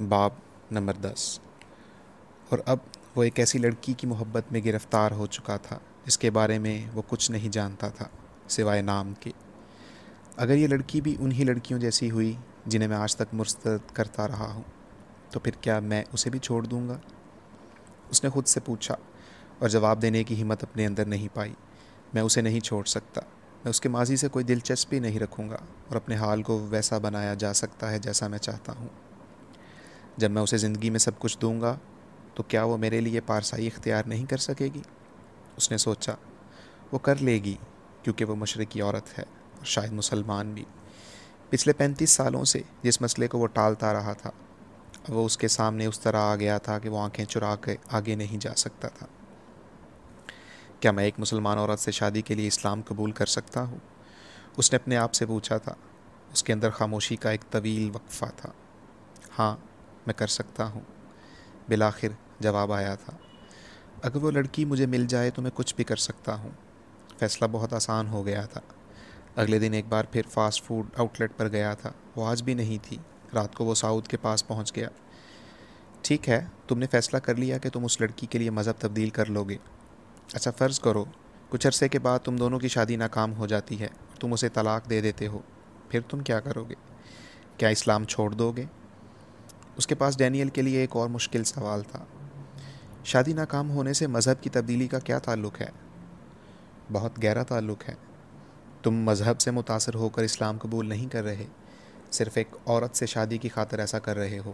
باب نمبر دس۔ اور اب وہ ایک ایسی لڑکی کی محبت میں گرفتار ہو چکا تھا جس کے بارے میں وہ کچھ نہیں جانتا تھا، سوائے نام کے۔ اگر یہ لڑکی بھی انہی لڑکیوں جیسی ہوئی جنہیں میں آج تک مرستد کرتا رہا ہوں، تو پھر کیا میں اسے بھی چھوڑ دوں گا؟ اس نے خود سے پوچھا اور جواب دینے کی ہمت اپنے اندر نہیں پائی۔ میں اسے نہیں چھوڑ سکتا، میں اس کے ماضی سے کوئی دلچسپی نہیں رکھوں گا اور اپنے حال کو ویسا بنایا جا سکتا ہے جیسا میں چاہتا ہوں۔ جب میں اسے زندگی میں سب کچھ دوں گا، تو کیا وہ میرے لیے پارسائی اختیار نہیں کر سکے گی؟ اس نے سوچا، وہ کر لے گی، کیونکہ وہ مشرقی عورت ہے اور شاید مسلمان بھی۔ پچھلے پینتیس سالوں سے جس مسئلے کو وہ ٹالتا رہا تھا وہ اس کے سامنے اس طرح آ گیا تھا کہ وہ آنکھیں چرا کے آگے نہیں جا سکتا تھا۔ کیا میں ایک مسلمان عورت سے شادی کے لیے اسلام قبول کر سکتا ہوں؟ اس نے اپنے آپ سے پوچھا تھا۔ اس کے اندر خاموشی کا ایک طویل وقفہ تھا۔ ہاں میں کر سکتا ہوں۔ بالآخر جواب آیا تھا، اگر وہ لڑکی مجھے مل جائے تو میں کچھ بھی کر سکتا ہوں۔ فیصلہ بہت آسان ہو گیا تھا۔ اگلے دن ایک بار پھر فاسٹ فوڈ آؤٹ لیٹ پر گیا تھا۔ وہ آج بھی نہیں تھی۔ رات کو وہ ساؤتھ کے پاس پہنچ گیا۔ ٹھیک ہے، تم نے فیصلہ کر لیا کہ تم اس لڑکی کے لیے مذہب تبدیل کر لو گے۔ اچھا فرض کرو، کچھ عرصے کے بعد تم دونوں کی شادی ناکام ہو جاتی ہے۔ تم اسے طلاق دے دیتے ہو۔ پھر تم کیا کرو گے؟ کیا اسلام چھوڑ دو گے؟ اس کے پاس ڈینیل کے لیے ایک اور مشکل سوال تھا۔ شادی ناکام ہونے سے مذہب کی تبدیلی کا کیا تعلق ہے؟ بہت گہرا تعلق ہے۔ تم مذہب سے متاثر ہو کر اسلام قبول نہیں کر رہے، صرف ایک عورت سے شادی کی خاطر ایسا کر رہے ہو۔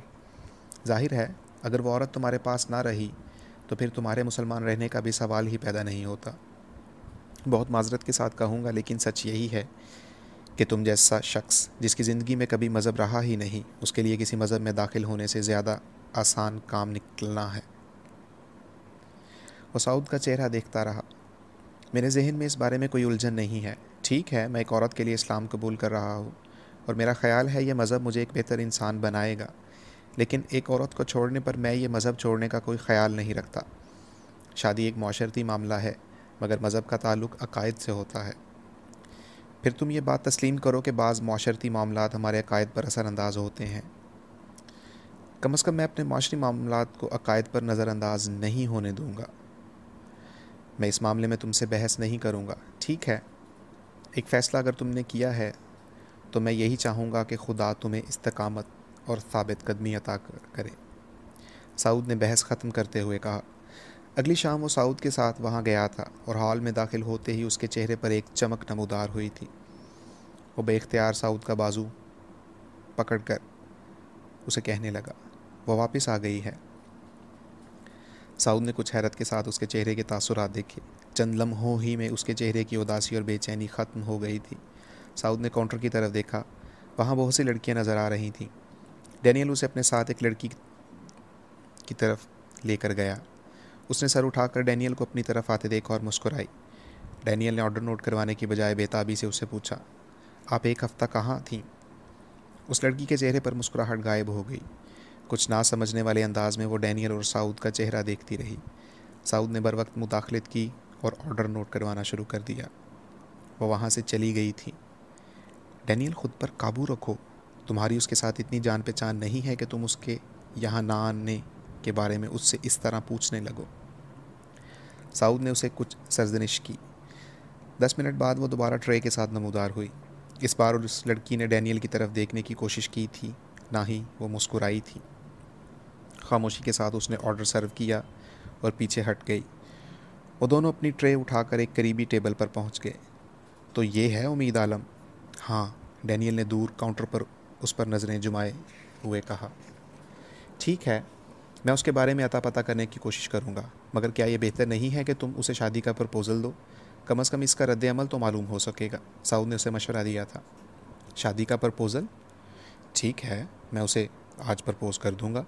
ظاہر ہے، اگر وہ عورت تمہارے پاس نہ رہی، تو پھر تمہارے مسلمان رہنے کا بھی سوال ہی پیدا نہیں ہوتا۔ بہت معذرت کے ساتھ کہوں گا، لیکن سچ یہی ہے کہ تم جیسا شخص جس کی زندگی میں کبھی مذہب رہا ہی نہیں، اس کے لیے کسی مذہب میں داخل ہونے سے زیادہ آسان کام نکلنا ہے۔ وہ سعود کا چہرہ دیکھتا رہا۔ میرے ذہن میں اس بارے میں کوئی الجھن نہیں ہے۔ ٹھیک ہے، میں ایک عورت کے لیے اسلام قبول کر رہا ہوں اور میرا خیال ہے یہ مذہب مجھے ایک بہتر انسان بنائے گا۔ لیکن ایک عورت کو چھوڑنے پر میں یہ مذہب چھوڑنے کا کوئی خیال نہیں رکھتا۔ شادی ایک معاشرتی معاملہ ہے، مگر مذہب کا تعلق عقائد سے ہوتا ہے۔ پھر تم یہ بات تسلیم کرو کہ بعض معاشرتی معاملات ہمارے عقائد پر اثر انداز ہوتے ہیں۔ کم از کم میں اپنے معاشرتی معاملات کو عقائد پر نظر انداز نہیں ہونے دوں گا۔ میں اس معاملے میں تم سے بحث نہیں کروں گا۔ ٹھیک ہے۔ ایک فیصلہ اگر تم نے کیا ہے، تو میں یہی چاہوں گا کہ خدا تمہیں استقامت اور ثابت قدمی عطا کرے۔ سعود نے بحث ختم کرتے ہوئے کہا اگلی شام وہ سعود کے ساتھ وہاں گیا تھا اور ہال میں داخل ہوتے ہی اس کے چہرے پر ایک چمک نمودار ہوئی تھی۔ وہ بے اختیار سعود کا بازو پکڑ کر اسے کہنے لگا، وہ واپس آ گئی ہے۔ سعود نے کچھ حیرت کے ساتھ اس کے چہرے کے تاثرات دیکھے۔ چند لمحوں ہی میں اس کے چہرے کی اداسی اور بے چینی ختم ہو گئی تھی۔ سعود نے کاؤنٹر کی طرف دیکھا، وہاں بہت سی لڑکیاں نظر آ رہی تھیں۔ ڈینیل اسے اپنے ساتھ ایک لڑکی کی طرف لے کر گیا۔ اس نے سر اٹھا کر ڈینیل کو اپنی طرف آتے دیکھا اور مسکرائی۔ ڈینیل نے آرڈر نوٹ کروانے کی بجائے بےتابی سے اسے پوچھا، آپ ایک ہفتہ کہاں تھیں؟ اس لڑکی کے چہرے پر مسکراہٹ غائب ہو گئی۔ کچھ نہ سمجھنے والے انداز میں وہ ڈینیل اور سعود کا چہرہ دیکھتی رہی۔ سعود نے بر وقت مداخلت کی اور آرڈر نوٹ کروانا شروع کر دیا۔ وہ وہاں سے چلی گئی تھی ڈینیل خود پر قابو رکھو۔ تمہاری اس کے ساتھ اتنی جان پہچان نہیں ہے کہ تم اس کے یہاں نہ آنے کے بارے میں اس سے اس طرح پوچھنے لگو۔ سعود نے اسے کچھ سرزنش کی۔ دس منٹ بعد وہ دوبارہ ٹرے کے ساتھ نمودار ہوئی۔ اس بار اس لڑکی نے ڈینیل کی طرف دیکھنے کی کوشش کی تھی، نہ ہی وہ مسکرائی تھی۔ خاموشی کے ساتھ اس نے آرڈر سرو کیا اور پیچھے ہٹ گئی۔ وہ دونوں اپنی ٹرے اٹھا کر ایک قریبی ٹیبل پر پہنچ گئے۔ تو یہ ہے امید عالم؟ ہاں ڈینیل نے دور کاؤنٹر پر اس پر نظریں جمائے ہوئے کہا۔ ٹھیک ہے۔ میں اس کے بارے میں عطا پتہ کرنے کی کوشش کروں گا۔ مگر کیا یہ بہتر نہیں ہے کہ تم اسے شادی کا پرپوزل دو؟ کم از کم اس کا رد عمل تو معلوم ہو سکے گا۔ سعود نے اسے مشورہ دیا تھا۔ شادی کا پرپوزل ٹھیک ہے، میں اسے آج پرپوز کر دوں گا۔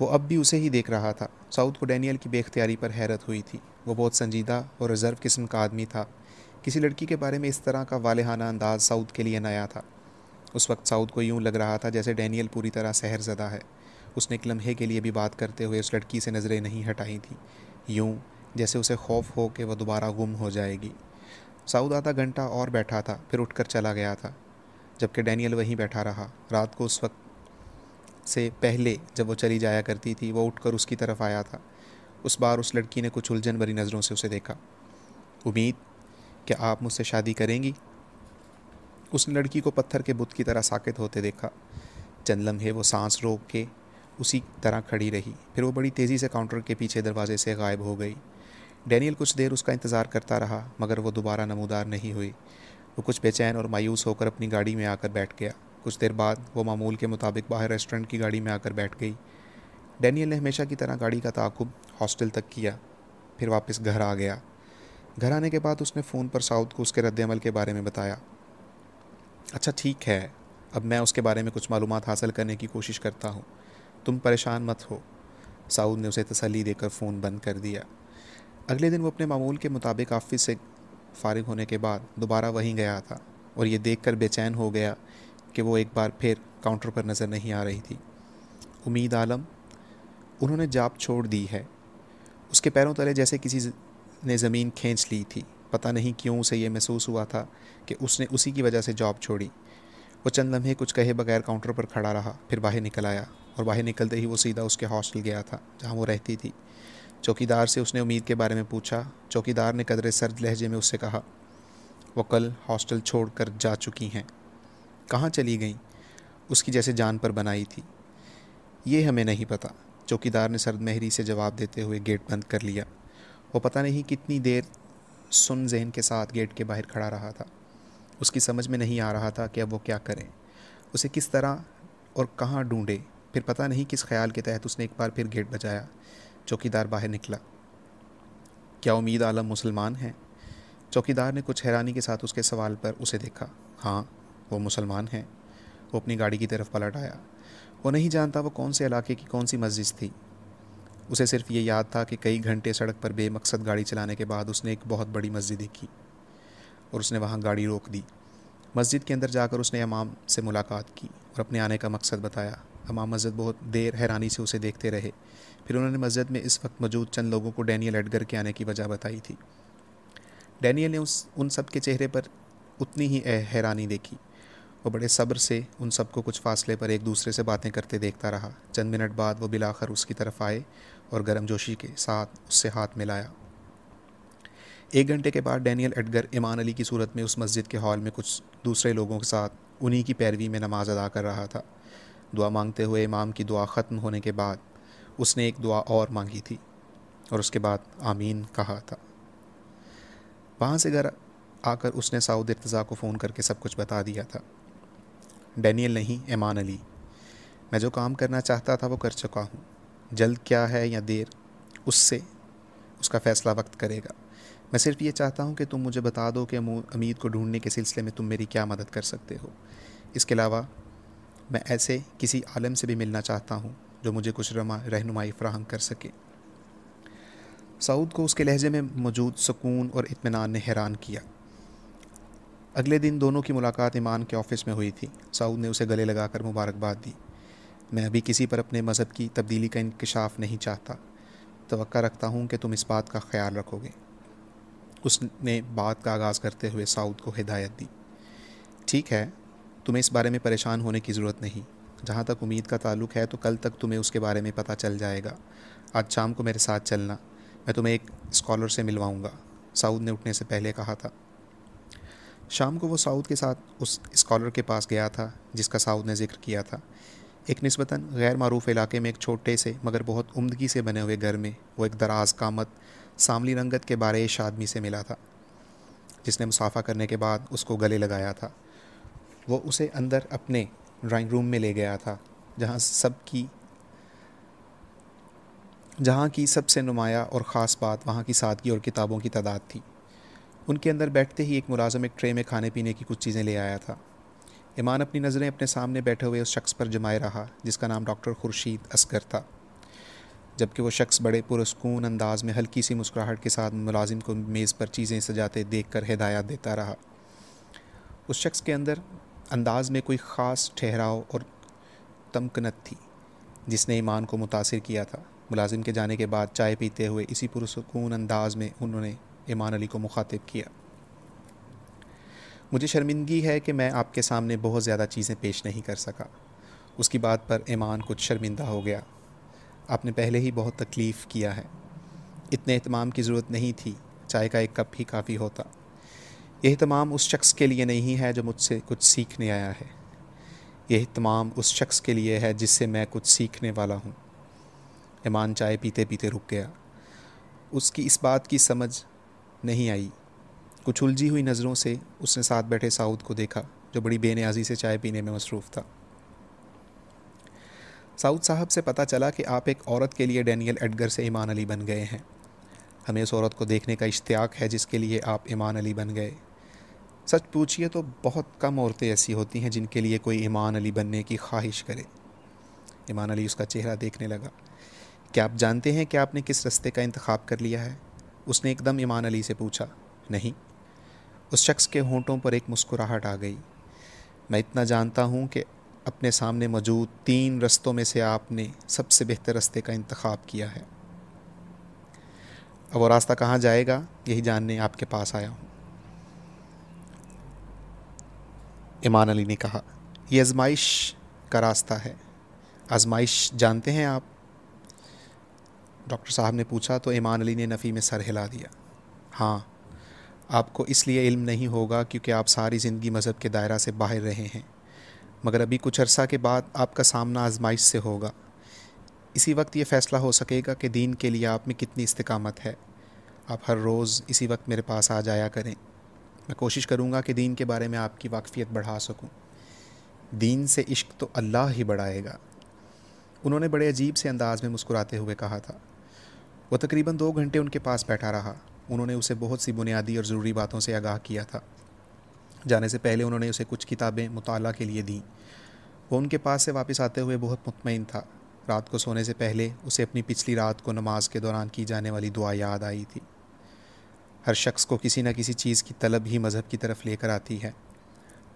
وہ اب بھی اسے ہی دیکھ رہا تھا۔ سعود کو ڈینیل کی بے اختیاری پر حیرت ہوئی تھی۔ وہ بہت سنجیدہ اور ریزرو قسم کا آدمی تھا۔ کسی لڑکی کے بارے میں اس طرح کا والہانہ انداز سعود کے لیے نیا تھا۔ اس وقت سعود کو یوں لگ رہا تھا جیسے ڈینیل پوری طرح سحر زدہ ہے۔ اس نے ایک لمحے کے لیے بھی بات کرتے ہوئے اس لڑکی سے نظریں نہیں ہٹائی تھیں۔ یوں جیسے اسے خوف ہو کہ وہ دوبارہ گم ہو جائے گی۔ سعود آدھا گھنٹہ اور بیٹھا تھا، پھر اٹھ کر چلا گیا تھا، جبکہ ڈینیل وہیں بیٹھا رہا۔ رات کو اس وقت سے پہلے جب وہ چلی جایا کرتی تھی، وہ اٹھ کر اس کی طرف آیا تھا۔ اس بار اس لڑکی نے کچھ الجھن بھری نظروں سے اسے دیکھا۔ امید کہ آپ مجھ سے شادی کریں گی؟ اس نے لڑکی کو پتھر کے بت کی طرح ساکت ہوتے دیکھا۔ چند لمحے وہ سانس روک کے اسی طرح کھڑی رہی۔ پھر وہ بڑی تیزی سے کاؤنٹر کے پیچھے دروازے سے غائب ہو گئی۔ ڈینیل کچھ دیر اس کا انتظار کرتا رہا، مگر وہ دوبارہ نمودار نہیں ہوئی۔ وہ کچھ بے چین اور مایوس ہو کر اپنی گاڑی میں آ کر بیٹھ گیا۔ کچھ دیر بعد وہ معمول کے مطابق باہر ریسٹورنٹ کی گاڑی میں آ کر بیٹھ گئی۔ ڈینیل نے ہمیشہ کی طرح گاڑی کا تعاقب ہاسٹل تک کیا، پھر واپس گھر آ گیا۔ گھر آنے کے بعد اس نے فون پر ساؤتھ کو اس کے رد عمل کے بارے میں بتایا۔ اچھا ٹھیک ہے، اب میں اس کے بارے میں کچھ معلومات حاصل کرنے کی کوشش کرتا ہوں۔ تم پریشان مت ہو۔ سعود نے اسے تسلی دے کر فون بند کر دیا۔ اگلے دن وہ اپنے معمول کے مطابق آفس سے فارغ ہونے کے بعد دوبارہ وہیں گیا تھا اور یہ دیکھ کر بے چین ہو گیا کہ وہ ایک بار پھر کاؤنٹر پر نظر نہیں آ رہی تھی۔ امید عالم، انہوں نے جاب چھوڑ دی ہے۔ اس کے پیروں تلے جیسے کسی نے زمین کھینچ لی تھی۔ پتہ نہیں کیوں اسے یہ محسوس ہوا تھا کہ اس نے اسی کی وجہ سے جاب چھوڑی۔ وہ چند لمحے کچھ کہے بغیر کاؤنٹر پر کھڑا رہا، پھر باہر نکل آیا۔ اور باہر نکلتے ہی وہ سیدھا اس کے ہاسٹل گیا تھا، جہاں وہ رہتی تھی۔ چوکی دار سے اس نے امید کے بارے میں پوچھا چوکی دار نے قدرے سرد لہجے میں اس سے کہا، وہ کل ہاسٹل چھوڑ کر جا چکی ہیں۔ کہاں چلی گئیں؟ اس کی جیسے جان پر بنائی تھی۔ یہ ہمیں نہیں پتہ چوکی دار نے سرد مہری سے جواب دیتے ہوئے گیٹ بند کر لیا۔ وہ پتہ نہیں کتنی دیر سن ذہن کے ساتھ گیٹ کے باہر کھڑا رہا تھا۔ اس کی سمجھ میں نہیں آ رہا تھا کہ اب وہ کیا کریں۔ اسے کس طرح اور کہاں ڈھونڈے؟ پھر پتہ نہیں کس خیال کے تحت اس نے ایک بار پھر گیٹ بجایا چوکی دار باہر نکلا۔ کیا امید عالم مسلمان ہیں؟ چوکی دار نے کچھ حیرانی کے ساتھ اس کے سوال پر اسے دیکھا۔ ہاں وہ مسلمان ہیں۔ وہ اپنی گاڑی کی طرف پلٹ آیا۔ وہ نہیں جانتا وہ کون سے علاقے کی کون سی مسجد تھی۔ اسے صرف یہ یاد تھا کہ کئی گھنٹے سڑک پر بے مقصد گاڑی چلانے کے بعد اس نے ایک بہت بڑی مسجد دیکھی اور اس نے وہاں گاڑی روک دی۔ مسجد کے اندر جا کر اس نے امام سے ملاقات کی اور اپنے آنے کا مقصد بتایا۔ امام مسجد بہت دیر حیرانی سے اسے دیکھتے رہے۔ پھر انہوں نے مسجد میں اس وقت موجود چند لوگوں کو ڈینیل ایڈگر کے آنے کی وجہ بتائی تھی۔ ڈینیل نے اس، ان سب کے چہرے پر اتنی ہی حیرانی دیکھی۔ وہ بڑے صبر سے ان سب کو کچھ فاصلے پر ایک دوسرے سے باتیں کرتے دیکھتا رہا۔ چند منٹ بعد وہ بلاخر اس کی طرف آئے اور گرم جوشی کے ساتھ اس سے ہاتھ ملایا۔ ایک گھنٹے کے بعد ڈینیل ایڈگر ایمان علی کی صورت میں اس مسجد کے ہال میں کچھ دوسرے لوگوں کے ساتھ انہی کی پیروی میں نماز ادا کر رہا تھا۔ دعا مانگتے ہوئے امام کی دعا ختم ہونے کے بعد اس نے ایک دعا اور مانگی تھی اور اس کے بعد آمین کہا تھا۔ وہاں سے گھر آ کر اس نے سعود ارتضا کو فون کر کے سب کچھ بتا دیا تھا۔ ڈینیل نہیں، ایمان علی۔ میں جو کام کرنا چاہتا تھا وہ کر چکا ہوں۔ جلد کیا ہے یا دیر، اس سے اس کا فیصلہ وقت کرے گا۔ میں صرف یہ چاہتا ہوں کہ تم مجھے بتا دو کہ امید کو ڈھونڈنے کے سلسلے میں تم میری کیا مدد کر سکتے ہو۔ اس کے علاوہ میں ایسے کسی عالم سے بھی ملنا چاہتا ہوں جو مجھے کچھ رہنمائی فراہم کر سکے۔ سعود کو اس کے لہجے میں موجود سکون اور اطمینان نے حیران کیا۔ اگلے دن دونوں کی ملاقات ایمان کے آفس میں ہوئی تھی۔ سعود نے اسے گلے لگا کر مبارکباد دی۔ میں ابھی کسی پر اپنے مذہب کی تبدیلی کا انکشاف نہیں چاہتا۔ توقع رکھتا ہوں کہ تم اس بات کا خیال رکھو گے۔ اس نے بات کا آغاز کرتے ہوئے سعود کو ہدایت دی۔ ٹھیک ہے تمہیں اس بارے میں پریشان ہونے کی ضرورت نہیں۔ جہاں تک امید کا تعلق ہے تو کل تک تمہیں اس کے بارے میں پتہ چل جائے گا۔ آج شام کو میرے ساتھ چلنا۔ میں تمہیں ایک اسکالر سے ملواؤں گا۔ سعود نے اٹھنے سے پہلے کہا تھا۔ شام کو وہ سعود کے ساتھ اس اسکالر کے پاس گیا تھا، جس کا سعود نے ذکر کیا تھا۔ ایک نسبتاً غیر معروف علاقے میں ایک چھوٹے سے، مگر بہت عمدگی سے بنے ہوئے گھر میں وہ ایک دراز کامت ساملی رنگت کے بارے آدمی سے ملا تھا، جس نے مسافہ کرنے کے بعد اس کو گلے لگایا تھا۔ وہ اسے اندر اپنے ڈرائنگ روم میں لے گیا تھا، جہاں سب کی، جہاں کی سب سے نمایاں اور خاص بات وہاں کی سادگی اور کتابوں کی تعداد تھی۔ ان کے اندر بیٹھتے ہی ایک ملازم ایک ٹرے میں کھانے پینے کی کچھ چیزیں لے آیا تھا۔ ایمان اپنی نظریں اپنے سامنے بیٹھے ہوئے اس شخص پر جمائے رہا، جس کا نام ڈاکٹر خورشید اسکر تھا۔ جبکہ وہ شخص بڑے پرسکون انداز میں ہلکی سی مسکراہٹ کے ساتھ ملازم کو میز پر چیزیں سجاتے دیکھ کر ہدایات دیتا رہا۔ اس شخص کے اندر انداز میں کوئی خاص ٹھہراؤ اور تمکنت تھی، جس نے ایمان کو متاثر کیا تھا۔ ملازم کے جانے کے بعد چائے پیتے ہوئے اسی پرسکون انداز میں انہوں نے ایمان علی کو مخاطب کیا۔ مجھے شرمندگی ہے کہ میں آپ کے سامنے بہت زیادہ چیزیں پیش نہیں کر سکا۔ اس کی بات پر ایمان کچھ شرمندہ ہو گیا۔ آپ نے پہلے ہی بہت تکلیف کیا ہے۔ اتنے اہتمام کی ضرورت نہیں تھی۔ چائے کا ایک کپ ہی کافی ہوتا۔ یہ اہتمام اس شخص کے لیے نہیں ہے جو مجھ سے کچھ سیکھنے آیا ہے۔ یہ اہتمام اس شخص کے لیے ہے جس سے میں کچھ سیکھنے والا ہوں۔ ایمان چائے پیتے پیتے رک گیا۔ اس کی اس بات کی سمجھ نہیں آئی۔ کچھ الجھی ہوئی نظروں سے اس نے ساتھ بیٹھے سعود کو دیکھا، جو بڑی بے نیازی سے چائے پینے میں مصروف تھا۔ سعود صاحب سے پتہ چلا کہ آپ ایک عورت کے لیے ڈینیل ایڈگر سے ایمان علی بن گئے ہیں۔ ہمیں اس عورت کو دیکھنے کا اشتیاق ہے جس کے لیے آپ ایمان علی بن گئے۔ سچ پوچھئے تو بہت کم عورتیں ایسی ہوتی ہیں جن کے لیے کوئی ایمان علی بننے کی خواہش کرے۔ ایمان علی اس کا چہرہ دیکھنے لگا۔ کیا آپ جانتے ہیں کہ آپ نے کس رستے کا انتخاب کر لیا ہے؟ اس نے ایک دم ایمان علی سے پوچھا۔ نہیں۔ اس شخص کے ہونٹوں پر ایک مسکراہٹ آ گئی۔ میں اتنا جانتا ہوں کہ اپنے سامنے موجود تین رستوں میں سے آپ نے سب سے بہتر رستے کا انتخاب کیا ہے۔ اب وہ راستہ کہاں جائے گا؟ یہی جاننے آپ کے پاس آیا ہوں۔ ایمان علی نے کہا، یہ آزمائش کا راستہ ہے۔ آزمائش جانتے ہیں آپ؟ ڈاکٹر صاحب نے پوچھا، تو ایمان علی نے نفی میں سر ہلا دیا۔ ہاں آپ کو اس لیے علم نہیں ہوگا کیونکہ آپ ساری زندگی مذہب کے دائرہ سے باہر رہے ہیں۔ مگر ابھی کچھ عرصہ کے بعد آپ کا سامنا آزمائش سے ہوگا۔ اسی وقت یہ فیصلہ ہو سکے گا کہ دین کے لیے آپ میں کتنی استقامت ہے۔ آپ ہر روز اسی وقت میرے پاس آ جایا کریں۔ میں کوشش کروں گا کہ دین کے بارے میں آپ کی واقفیت بڑھا سکوں۔ دین سے عشق تو اللہ ہی بڑھائے گا۔ انہوں نے بڑے عجیب سے انداز میں مسکراتے ہوئے کہا تھا۔ وہ تقریباً دو گھنٹے ان کے پاس بیٹھا رہا۔ انہوں نے اسے بہت سی بنیادی اور ضروری باتوں سے آگاہ کیا تھا۔ جانے سے پہلے انہوں نے اسے کچھ کتابیں مطالعہ کے لیے دیں۔ وہ ان کے پاس سے واپس آتے ہوئے بہت مطمئن تھا۔ رات کو سونے سے پہلے اسے اپنی پچھلی رات کو نماز کے دوران کی جانے والی دعا یاد آئی تھی۔ ہر شخص کو کسی نہ کسی چیز کی طلب ہی مذہب کی طرف لے کر آتی ہے۔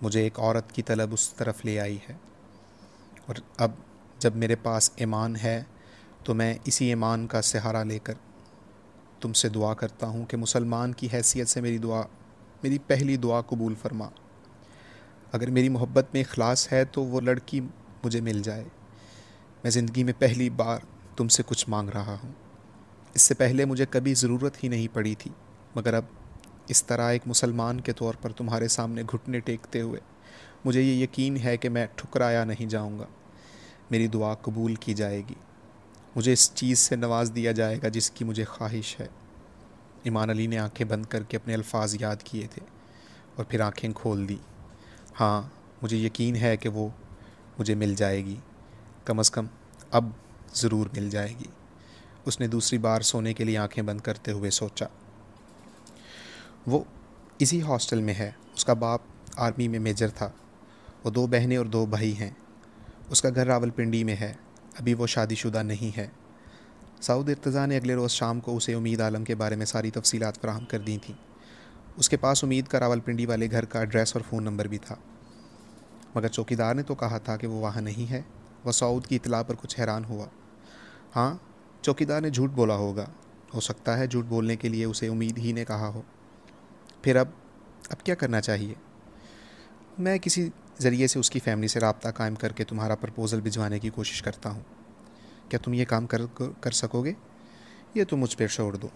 مجھے ایک عورت کی طلب اس طرف لے آئی ہے۔ اور اب جب میرے پاس ایمان ہے تو میں اسی ایمان کا سہارا لے کر تم سے دعا کرتا ہوں کہ مسلمان کی حیثیت سے میری دعا، میری پہلی دعا قبول فرما۔ اگر میری محبت میں اخلاص ہے تو وہ لڑکی مجھے مل جائے۔ میں زندگی میں پہلی بار تم سے کچھ مانگ رہا ہوں۔ اس سے پہلے مجھے کبھی ضرورت ہی نہیں پڑی تھی۔ مگر اب اس طرح ایک مسلمان کے طور پر تمہارے سامنے گھٹنے ٹیکتے ہوئے مجھے یہ یقین ہے کہ میں ٹھکرایا نہیں جاؤں گا۔ میری دعا قبول کی جائے گی۔ مجھے اس چیز سے نواز دیا جائے گا جس کی مجھے خواہش ہے۔ ایمان علی نے آنکھیں بند کر کے اپنے الفاظ یاد کیے تھے اور پھر آنکھیں کھول دی ہاں مجھے یقین ہے کہ وہ مجھے مل جائے گی۔ کم از کم اب ضرور مل جائے گی۔ اس نے دوسری بار سونے کے لیے آنکھیں بند کرتے ہوئے سوچا۔ وہ اسی ہاسٹل میں ہے۔ اس کا باپ آرمی میں میجر تھا۔ وہ دو بہنیں اور دو بھائی ہیں۔ اس کا گھر راول پنڈی میں ہے۔ ابھی وہ شادی شدہ نہیں ہے۔ سعود ارتضیٰ نے اگلے روز شام کو اسے امید عالم کے بارے میں ساری تفصیلات فراہم کر دی تھیں۔ اس کے پاس امید کا راول پنڈی والے گھر کا ایڈریس اور فون نمبر بھی تھا۔ مگر چوکی دار نے تو کہا تھا کہ وہ وہاں نہیں ہے۔ وہ سعود کی اطلاع پر کچھ حیران ہوا۔ ہاں چوکی دار نے جھوٹ بولا ہوگا۔ ہو سکتا ہے جھوٹ بولنے کے لیے اسے امید ہی نے کہا ہو۔ پھر اب اب کیا کرنا چاہیے؟ میں کسی ذریعے سے اس کی فیملی سے رابطہ قائم کر کے تمہارا پرپوزل بھجوانے کی کوشش کرتا ہوں۔ کیا تم یہ کام کر کر سکو گے؟ یہ تم مجھ پہ چھوڑ دو،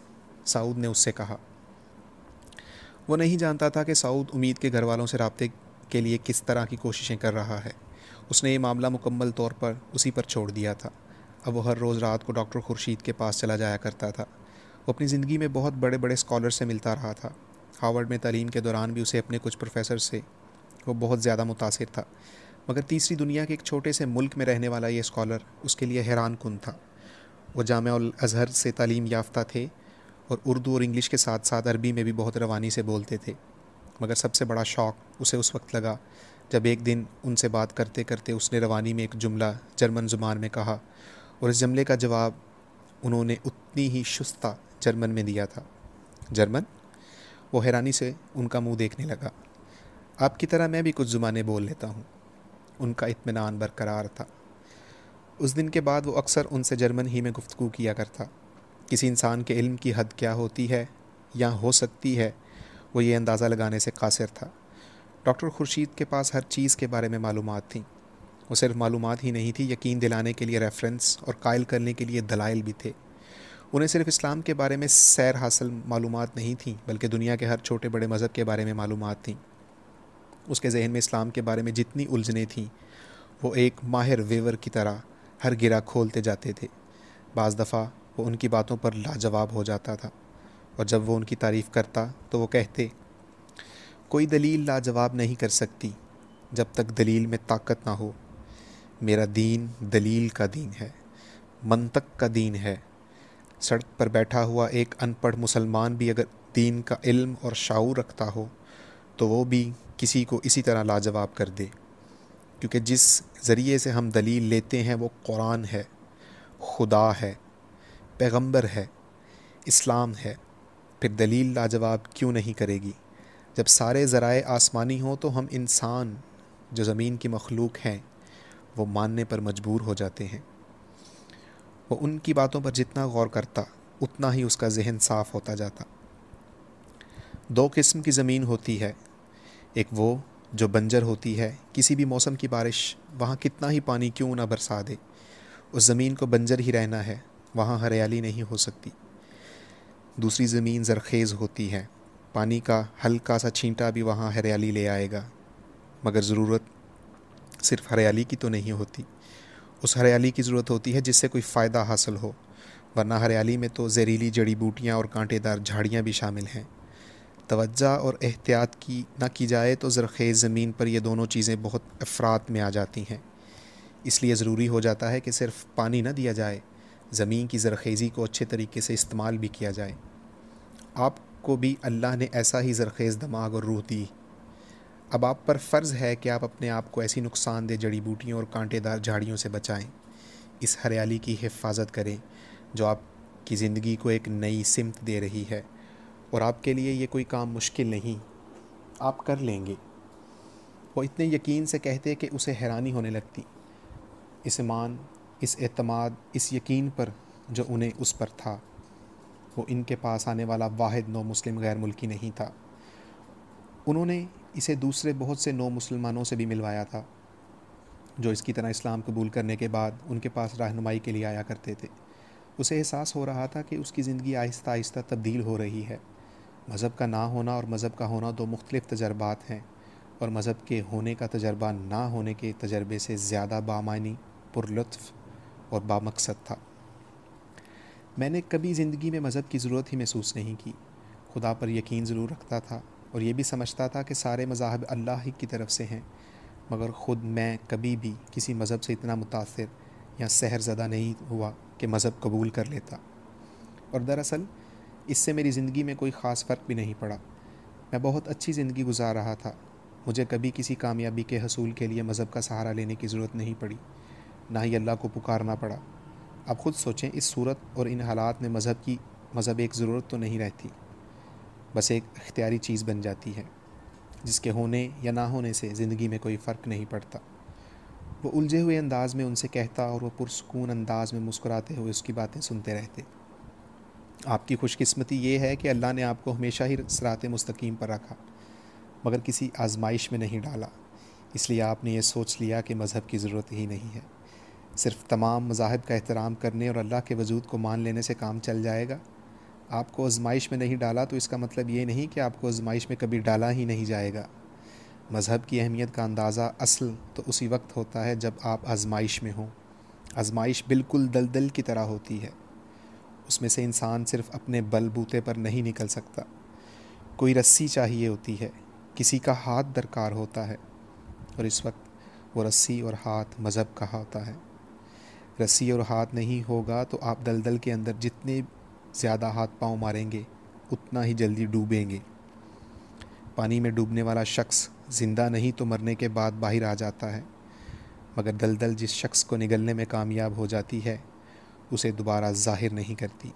سعود نے اس سے کہا۔ وہ نہیں جانتا تھا کہ سعود امید کے گھر والوں سے رابطے کے لیے کس طرح کی کوششیں کر رہا ہے۔ اس نے یہ معاملہ مکمل طور پر اسی پر چھوڑ دیا تھا۔ اب وہ ہر روز رات کو ڈاکٹر خورشید کے پاس چلا جایا کرتا تھا۔ وہ اپنی زندگی میں بہت بڑے بڑے اسکالر سے ملتا رہا تھا۔ ہارورڈ میں تعلیم کے دوران بھی اسے اپنے کچھ پروفیسر سے، وہ بہت زیادہ متاثر تھا۔ مگر تیسری دنیا کے ایک چھوٹے سے ملک میں رہنے والا یہ اسکالر اس کے لیے حیران کن تھا۔ وہ جامعہ الاظہر سے تعلیم یافتہ تھے اور اردو اور انگلش کے ساتھ ساتھ عربی میں بھی بہت روانی سے بولتے تھے۔ مگر سب سے بڑا شوق اسے اس وقت لگا جب ایک دن ان سے بات کرتے کرتے اس نے روانی میں ایک جملہ جرمن زبان میں کہا اور اس جملے کا جواب انہوں نے اتنی ہی شستہ جرمن میں دیا تھا۔ جرمن؟ وہ حیرانی سے ان کا منہ دیکھنے لگا۔ آپ کی طرح میں بھی کچھ زبانیں بول لیتا ہوں۔ ان کا اطمینان برقرار تھا۔ اس دن کے بعد وہ اکثر ان سے جرمن ہی میں گفتگو کیا کرتا۔ کسی انسان کے علم کی حد کیا ہوتی ہے یا ہو سکتی ہے، وہ یہ اندازہ لگانے سے قاصر تھا۔ ڈاکٹر خورشید کے پاس ہر چیز کے بارے میں معلومات تھیں۔ وہ صرف معلومات ہی نہیں تھی، یقین دلانے کے لیے ریفرنس اور قائل کرنے کے لیے دلائل بھی تھے۔ انہیں صرف اسلام کے بارے میں سیر حاصل معلومات نہیں تھیں، بلکہ دنیا کے ہر چھوٹے بڑے مذہب کے بارے میں معلومات تھیں۔ اس کے ذہن میں اسلام کے بارے میں جتنی الجھنیں تھیں، وہ ایک ماہر ویور کی طرح ہر گرا کھولتے جاتے تھے۔ بعض دفعہ وہ ان کی باتوں پر لاجواب ہو جاتا تھا، اور جب وہ ان کی تعریف کرتا تو وہ کہتے، کوئی دلیل لاجواب نہیں کر سکتی جب تک دلیل میں طاقت نہ ہو۔ میرا دین دلیل کا دین ہے، منطق کا دین ہے۔ سڑک پر بیٹھا ہوا ایک ان پڑھ مسلمان بھی اگر دین کا علم اور شعور رکھتا ہو، تو وہ بھی کسی کو اسی طرح لاجواب کر دے۔ کیونکہ جس ذریعے سے ہم دلیل لیتے ہیں، وہ قرآن ہے، خدا ہے، پیغمبر ہے، اسلام ہے۔ پھر دلیل لاجواب کیوں نہیں کرے گی؟ جب سارے ذرائع آسمانی ہوں تو ہم انسان جو زمین کی مخلوق ہیں، وہ ماننے پر مجبور ہو جاتے ہیں۔ وہ ان کی باتوں پر جتنا غور کرتا، اتنا ہی اس کا ذہن صاف ہوتا جاتا۔ دو قسم کی زمین ہوتی ہے، ایک وہ جو بنجر ہوتی ہے، کسی بھی موسم کی بارش، وہاں کتنا ہی پانی کیوں نہ برسا دے۔ اس زمین کو بنجر ہی رہنا ہے، وہاں ہریالی نہیں ہو سکتی۔ دوسری زمین زرخیز ہوتی ہے، پانی کا ہلکا سا چھینٹا بھی وہاں ہریالی لے آئے گا۔ مگر ضرورت صرف ہریالی کی تو نہیں ہوتی۔ اس ہریالی کی ضرورت ہوتی ہے جس سے کوئی فائدہ حاصل ہو۔ ورنہ ہریالی میں تو زہریلی جڑی بوٹیاں اور کانٹے دار جھاڑیاں بھی شامل ہیں۔ توجہ اور احتیاط کی نہ کی جائے تو زرخیز زمین پر یہ دونوں چیزیں بہت افراد میں آ جاتی ہیں۔ اس لیے ضروری ہو جاتا ہے کہ صرف پانی نہ دیا جائے، زمین کی زرخیزی کو اچھے طریقے سے استعمال بھی کیا جائے۔ آپ کو بھی اللہ نے ایسا ہی زرخیز دماغ اور روح دی۔ اب آپ پر فرض ہے کہ آپ اپنے آپ کو ایسی نقصان دہ جڑی بوٹیوں اور کانٹے دار جھاڑیوں سے بچائیں۔ اس ہریالی کی حفاظت کریں جو آپ کی زندگی کو ایک نئی سمت دے رہی ہے۔ اور آپ کے لیے یہ کوئی کام مشکل نہیں۔ آپ کر لیں گے۔ وہ اتنے یقین سے کہتے کہ اسے حیرانی ہونے لگتی۔ اس ایمان، اس اعتماد، اس یقین پر جو انہیں اس پر تھا۔ وہ ان کے پاس آنے والا واحد نو مسلم غیر ملکی نہیں تھا۔ انہوں نے اسے دوسرے بہت سے نو مسلمانوں سے بھی ملوایا تھا، جو اس کی طرح اسلام قبول کرنے کے بعد ان کے پاس رہنمائی کے لیے آیا کرتے تھے۔ اسے احساس ہو رہا تھا کہ اس کی زندگی آہستہ آہستہ تبدیل ہو رہی ہے۔ مذہب کا نہ ہونا اور مذہب کا ہونا دو مختلف تجربات ہیں، اور مذہب کے ہونے کا تجربہ نہ ہونے کے تجربے سے زیادہ بامعنی پر لطف اور بامقصد تھا۔ میں نے کبھی زندگی میں مذہب کی ضرورت ہی محسوس نہیں کی۔ خدا پر یقین ضرور رکھتا تھا۔ اور یہ بھی سمجھتا تھا کہ سارے مذاہب اللہ ہی کی طرف سے ہیں، مگر خود میں کبھی بھی کسی مذہب سے اتنا متاثر یا سحر زدہ نہیں ہوا کہ مذہب قبول کر لیتا۔ اور دراصل اس سے میری زندگی میں کوئی خاص فرق بھی نہیں پڑا۔ میں بہت اچھی زندگی گزار رہا تھا۔ مجھے کبھی کسی کامیابی کے حصول کے لیے مذہب کا سہارا لینے کی ضرورت نہیں پڑی، نہ ہی اللہ کو پکارنا پڑا۔ اب خود سوچیں، اس صورت اور ان حالات میں مذہب کی، مذہب ایک ضرورت تو نہیں رہتی۔ بس ایک اختیاری چیز بن جاتی ہے، جس کے ہونے یا نہ ہونے سے زندگی میں کوئی فرق نہیں پڑتا۔ وہ الجھے ہوئے انداز میں ان سے کہتا اور وہ پرسکون انداز میں مسکراتے ہوئے اس کی باتیں سنتے رہتے۔ آپ کی خوش قسمتی یہ ہے کہ اللہ نے آپ کو ہمیشہ ہی سرات مستقیم پر رکھا، مگر کسی آزمائش میں نہیں ڈالا۔ اس لیے آپ نے یہ سوچ لیا کہ مذہب کی ضرورت ہی نہیں ہے۔ صرف تمام مذاہب کا احترام کرنے اور اللہ کے وجود کو مان لینے سے کام چل جائے گا۔ آپ کو آزمائش میں نہیں ڈالا تو اس کا مطلب یہ نہیں کہ آپ کو آزمائش میں کبھی ڈالا ہی نہیں جائے گا۔ مذہب کی اہمیت کا اندازہ اصل تو اسی وقت ہوتا ہے جب آپ آزمائش میں ہوں۔ آزمائش بالکل دلدل کی طرح ہوتی ہے۔ اس میں سے انسان صرف اپنے بل بوتے پر نہیں نکل سکتا۔ کوئی رسی چاہیے ہوتی ہے، کسی کا ہاتھ درکار ہوتا ہے۔ اور اس وقت وہ رسی اور ہاتھ مذہب کا ہوتا ہے۔ رسی اور ہاتھ نہیں ہوگا تو آپ دلدل کے اندر جتنے زیادہ ہاتھ پاؤں ماریں گے، اتنا ہی جلدی ڈوبیں گے۔ پانی میں ڈوبنے والا شخص زندہ نہیں تو مرنے کے بعد باہر آ جاتا ہے۔ مگر دلدل جس شخص کو نگلنے میں کامیاب ہو جاتی ہے، اسے دوبارہ ظاہر نہیں کرتی۔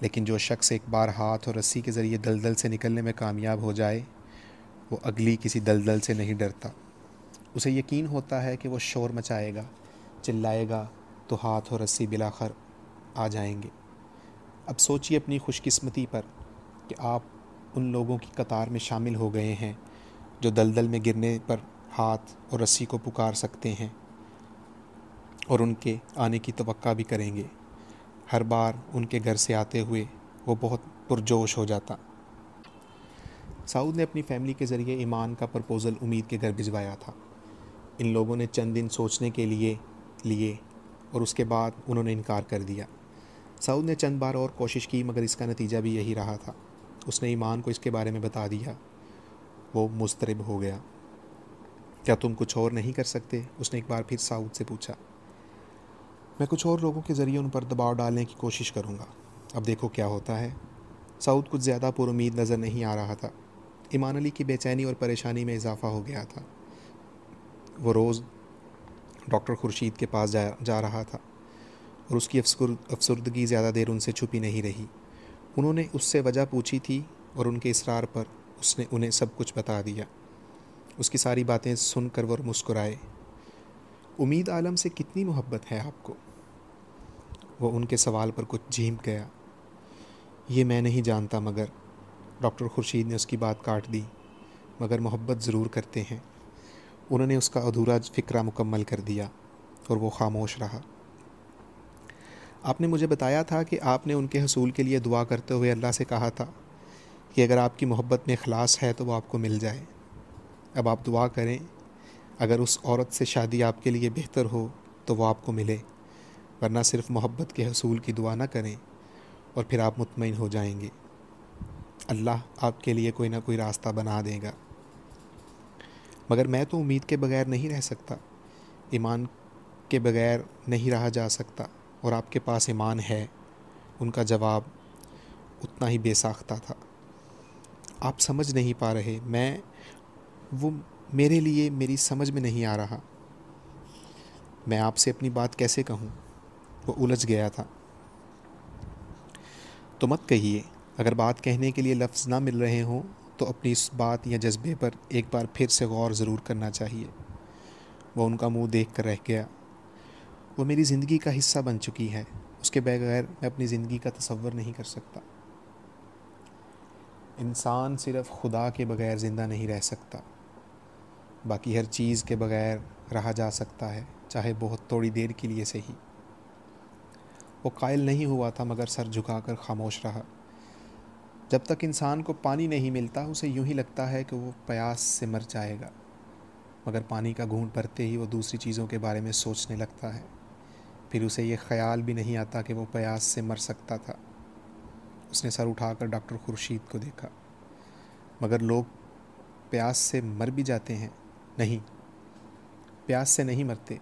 لیکن جو شخص ایک بار ہاتھ اور رسی کے ذریعے دلدل سے نکلنے میں کامیاب ہو جائے، وہ اگلی کسی دلدل سے نہیں ڈرتا۔ اسے یقین ہوتا ہے کہ وہ شور مچائے گا، چلائے گا تو ہاتھ اور رسی بلاخر آ جائیں گے۔ اب سوچیے اپنی خوش قسمتی پر کہ آپ ان لوگوں کی قطار میں شامل ہو گئے ہیں جو دلدل میں گرنے پر ہاتھ اور رسی کو پکار سکتے ہیں اور ان کے آنے کی توقع بھی کریں گے۔ ہر بار ان کے گھر سے آتے ہوئے وہ بہت پرجوش ہو جاتا۔ سعود نے اپنی فیملی کے ذریعے ایمان کا پرپوزل امید کے گھر بھجوایا تھا۔ ان لوگوں نے چند دن سوچنے کے لیے لیے اور اس کے بعد انہوں نے انکار کر دیا۔ سعود نے چند بار اور کوشش کی، مگر اس کا نتیجہ بھی یہی رہا تھا۔ اس نے ایمان کو اس کے بارے میں بتا دیا۔ وہ مسترب ہو گیا۔ کیا تم کچھ اور نہیں کر سکتے؟ اس نے ایک بار پھر سعود سے پوچھا۔ میں کچھ اور لوگوں کے ذریعے ان پر دباؤ ڈالنے کی کوشش کروں گا۔ اب دیکھو کیا ہوتا ہے۔ سعود کچھ زیادہ پر امید نظر نہیں آ رہا تھا۔ ایمان علی کی بے چینی اور پریشانی میں اضافہ ہو گیا تھا۔ وہ روز ڈاکٹر خورشید کے پاس جا جا رہا تھا۔ اور اس کی افسردگی زیادہ دیر ان سے چھپی نہیں رہی۔ انہوں نے اس سے وجہ پوچھی تھی اور ان کے اصرار پر اس نے انہیں سب کچھ بتا دیا۔ اس کی ساری باتیں سن کر وہ مسکرائے۔ امید عالم سے کتنی محبت ہے آپ کو؟ وہ ان کے سوال پر کچھ جھیم گیا۔ یہ میں نہیں جانتا، مگر ڈاکٹر خورشید نے اس کی بات کاٹ دی۔ مگر محبت ضرور کرتے ہیں۔ انہوں نے اس کا ادھورا فکرہ مکمل کر دیا اور وہ خاموش رہا۔ آپ نے مجھے بتایا تھا کہ آپ نے ان کے حصول کے لیے دعا کرتے ہوئے اللہ سے کہا تھا کہ اگر آپ کی محبت میں خلاص ہے تو وہ آپ کو مل جائے۔ اب آپ دعا کریں، اگر اس عورت سے شادی آپ کے لیے بہتر ہو تو وہ آپ کو ملے، ورنہ صرف محبت کے حصول کی دعا نہ کریں اور پھر آپ مطمئن ہو جائیں گے۔ اللہ آپ کے لیے کوئی نہ کوئی راستہ بنا دے گا۔ مگر میں تو امید کے بغیر نہیں رہ سکتا، ایمان کے بغیر نہیں رہا جا سکتا۔ اور آپ کے پاس ایمان ہے، ان کا جواب اتنا ہی بے ساختہ تھا۔ آپ سمجھ نہیں پا رہے، میں وہ میرے لیے میری سمجھ میں نہیں آ رہا۔ میں آپ سے اپنی بات کیسے کہوں؟ وہ الجھ گیا تھا۔ تو مت کہیے، اگر بات کہنے کے لیے لفظ نہ مل رہے ہوں، تو اپنی اس بات یا جذبے پر ایک بار پھر سے غور ضرور کرنا چاہیے۔ وہ ان کا منہ دیکھ کر رہ گیا۔ وہ میری زندگی کا حصہ بن چکی ہے۔ اس کے بغیر میں اپنی زندگی کا تصور نہیں کر سکتا۔ انسان صرف خدا کے بغیر زندہ نہیں رہ سکتا۔ باقی ہر چیز کے بغیر رہا جا سکتا ہے، چاہے بہت تھوڑی دیر کے لیے سے ہی۔ وہ قائل نہیں ہوا تھا مگر سر جھکا کر خاموش رہا۔ جب تک انسان کو پانی نہیں ملتا، اسے یوں ہی لگتا ہے کہ وہ پیاس سے مر جائے گا۔ مگر پانی کا گھونٹ بھرتے ہی وہ دوسری چیزوں کے بارے میں سوچنے لگتا ہے۔ پھر اسے یہ خیال بھی نہیں آتا کہ وہ پیاس سے مر سکتا تھا۔ اس نے سر اٹھا کر ڈاکٹر خورشید کو دیکھا۔ مگر لوگ پیاس سے مر بھی جاتے ہیں۔ نہیں، پیاس سے نہیں مرتے۔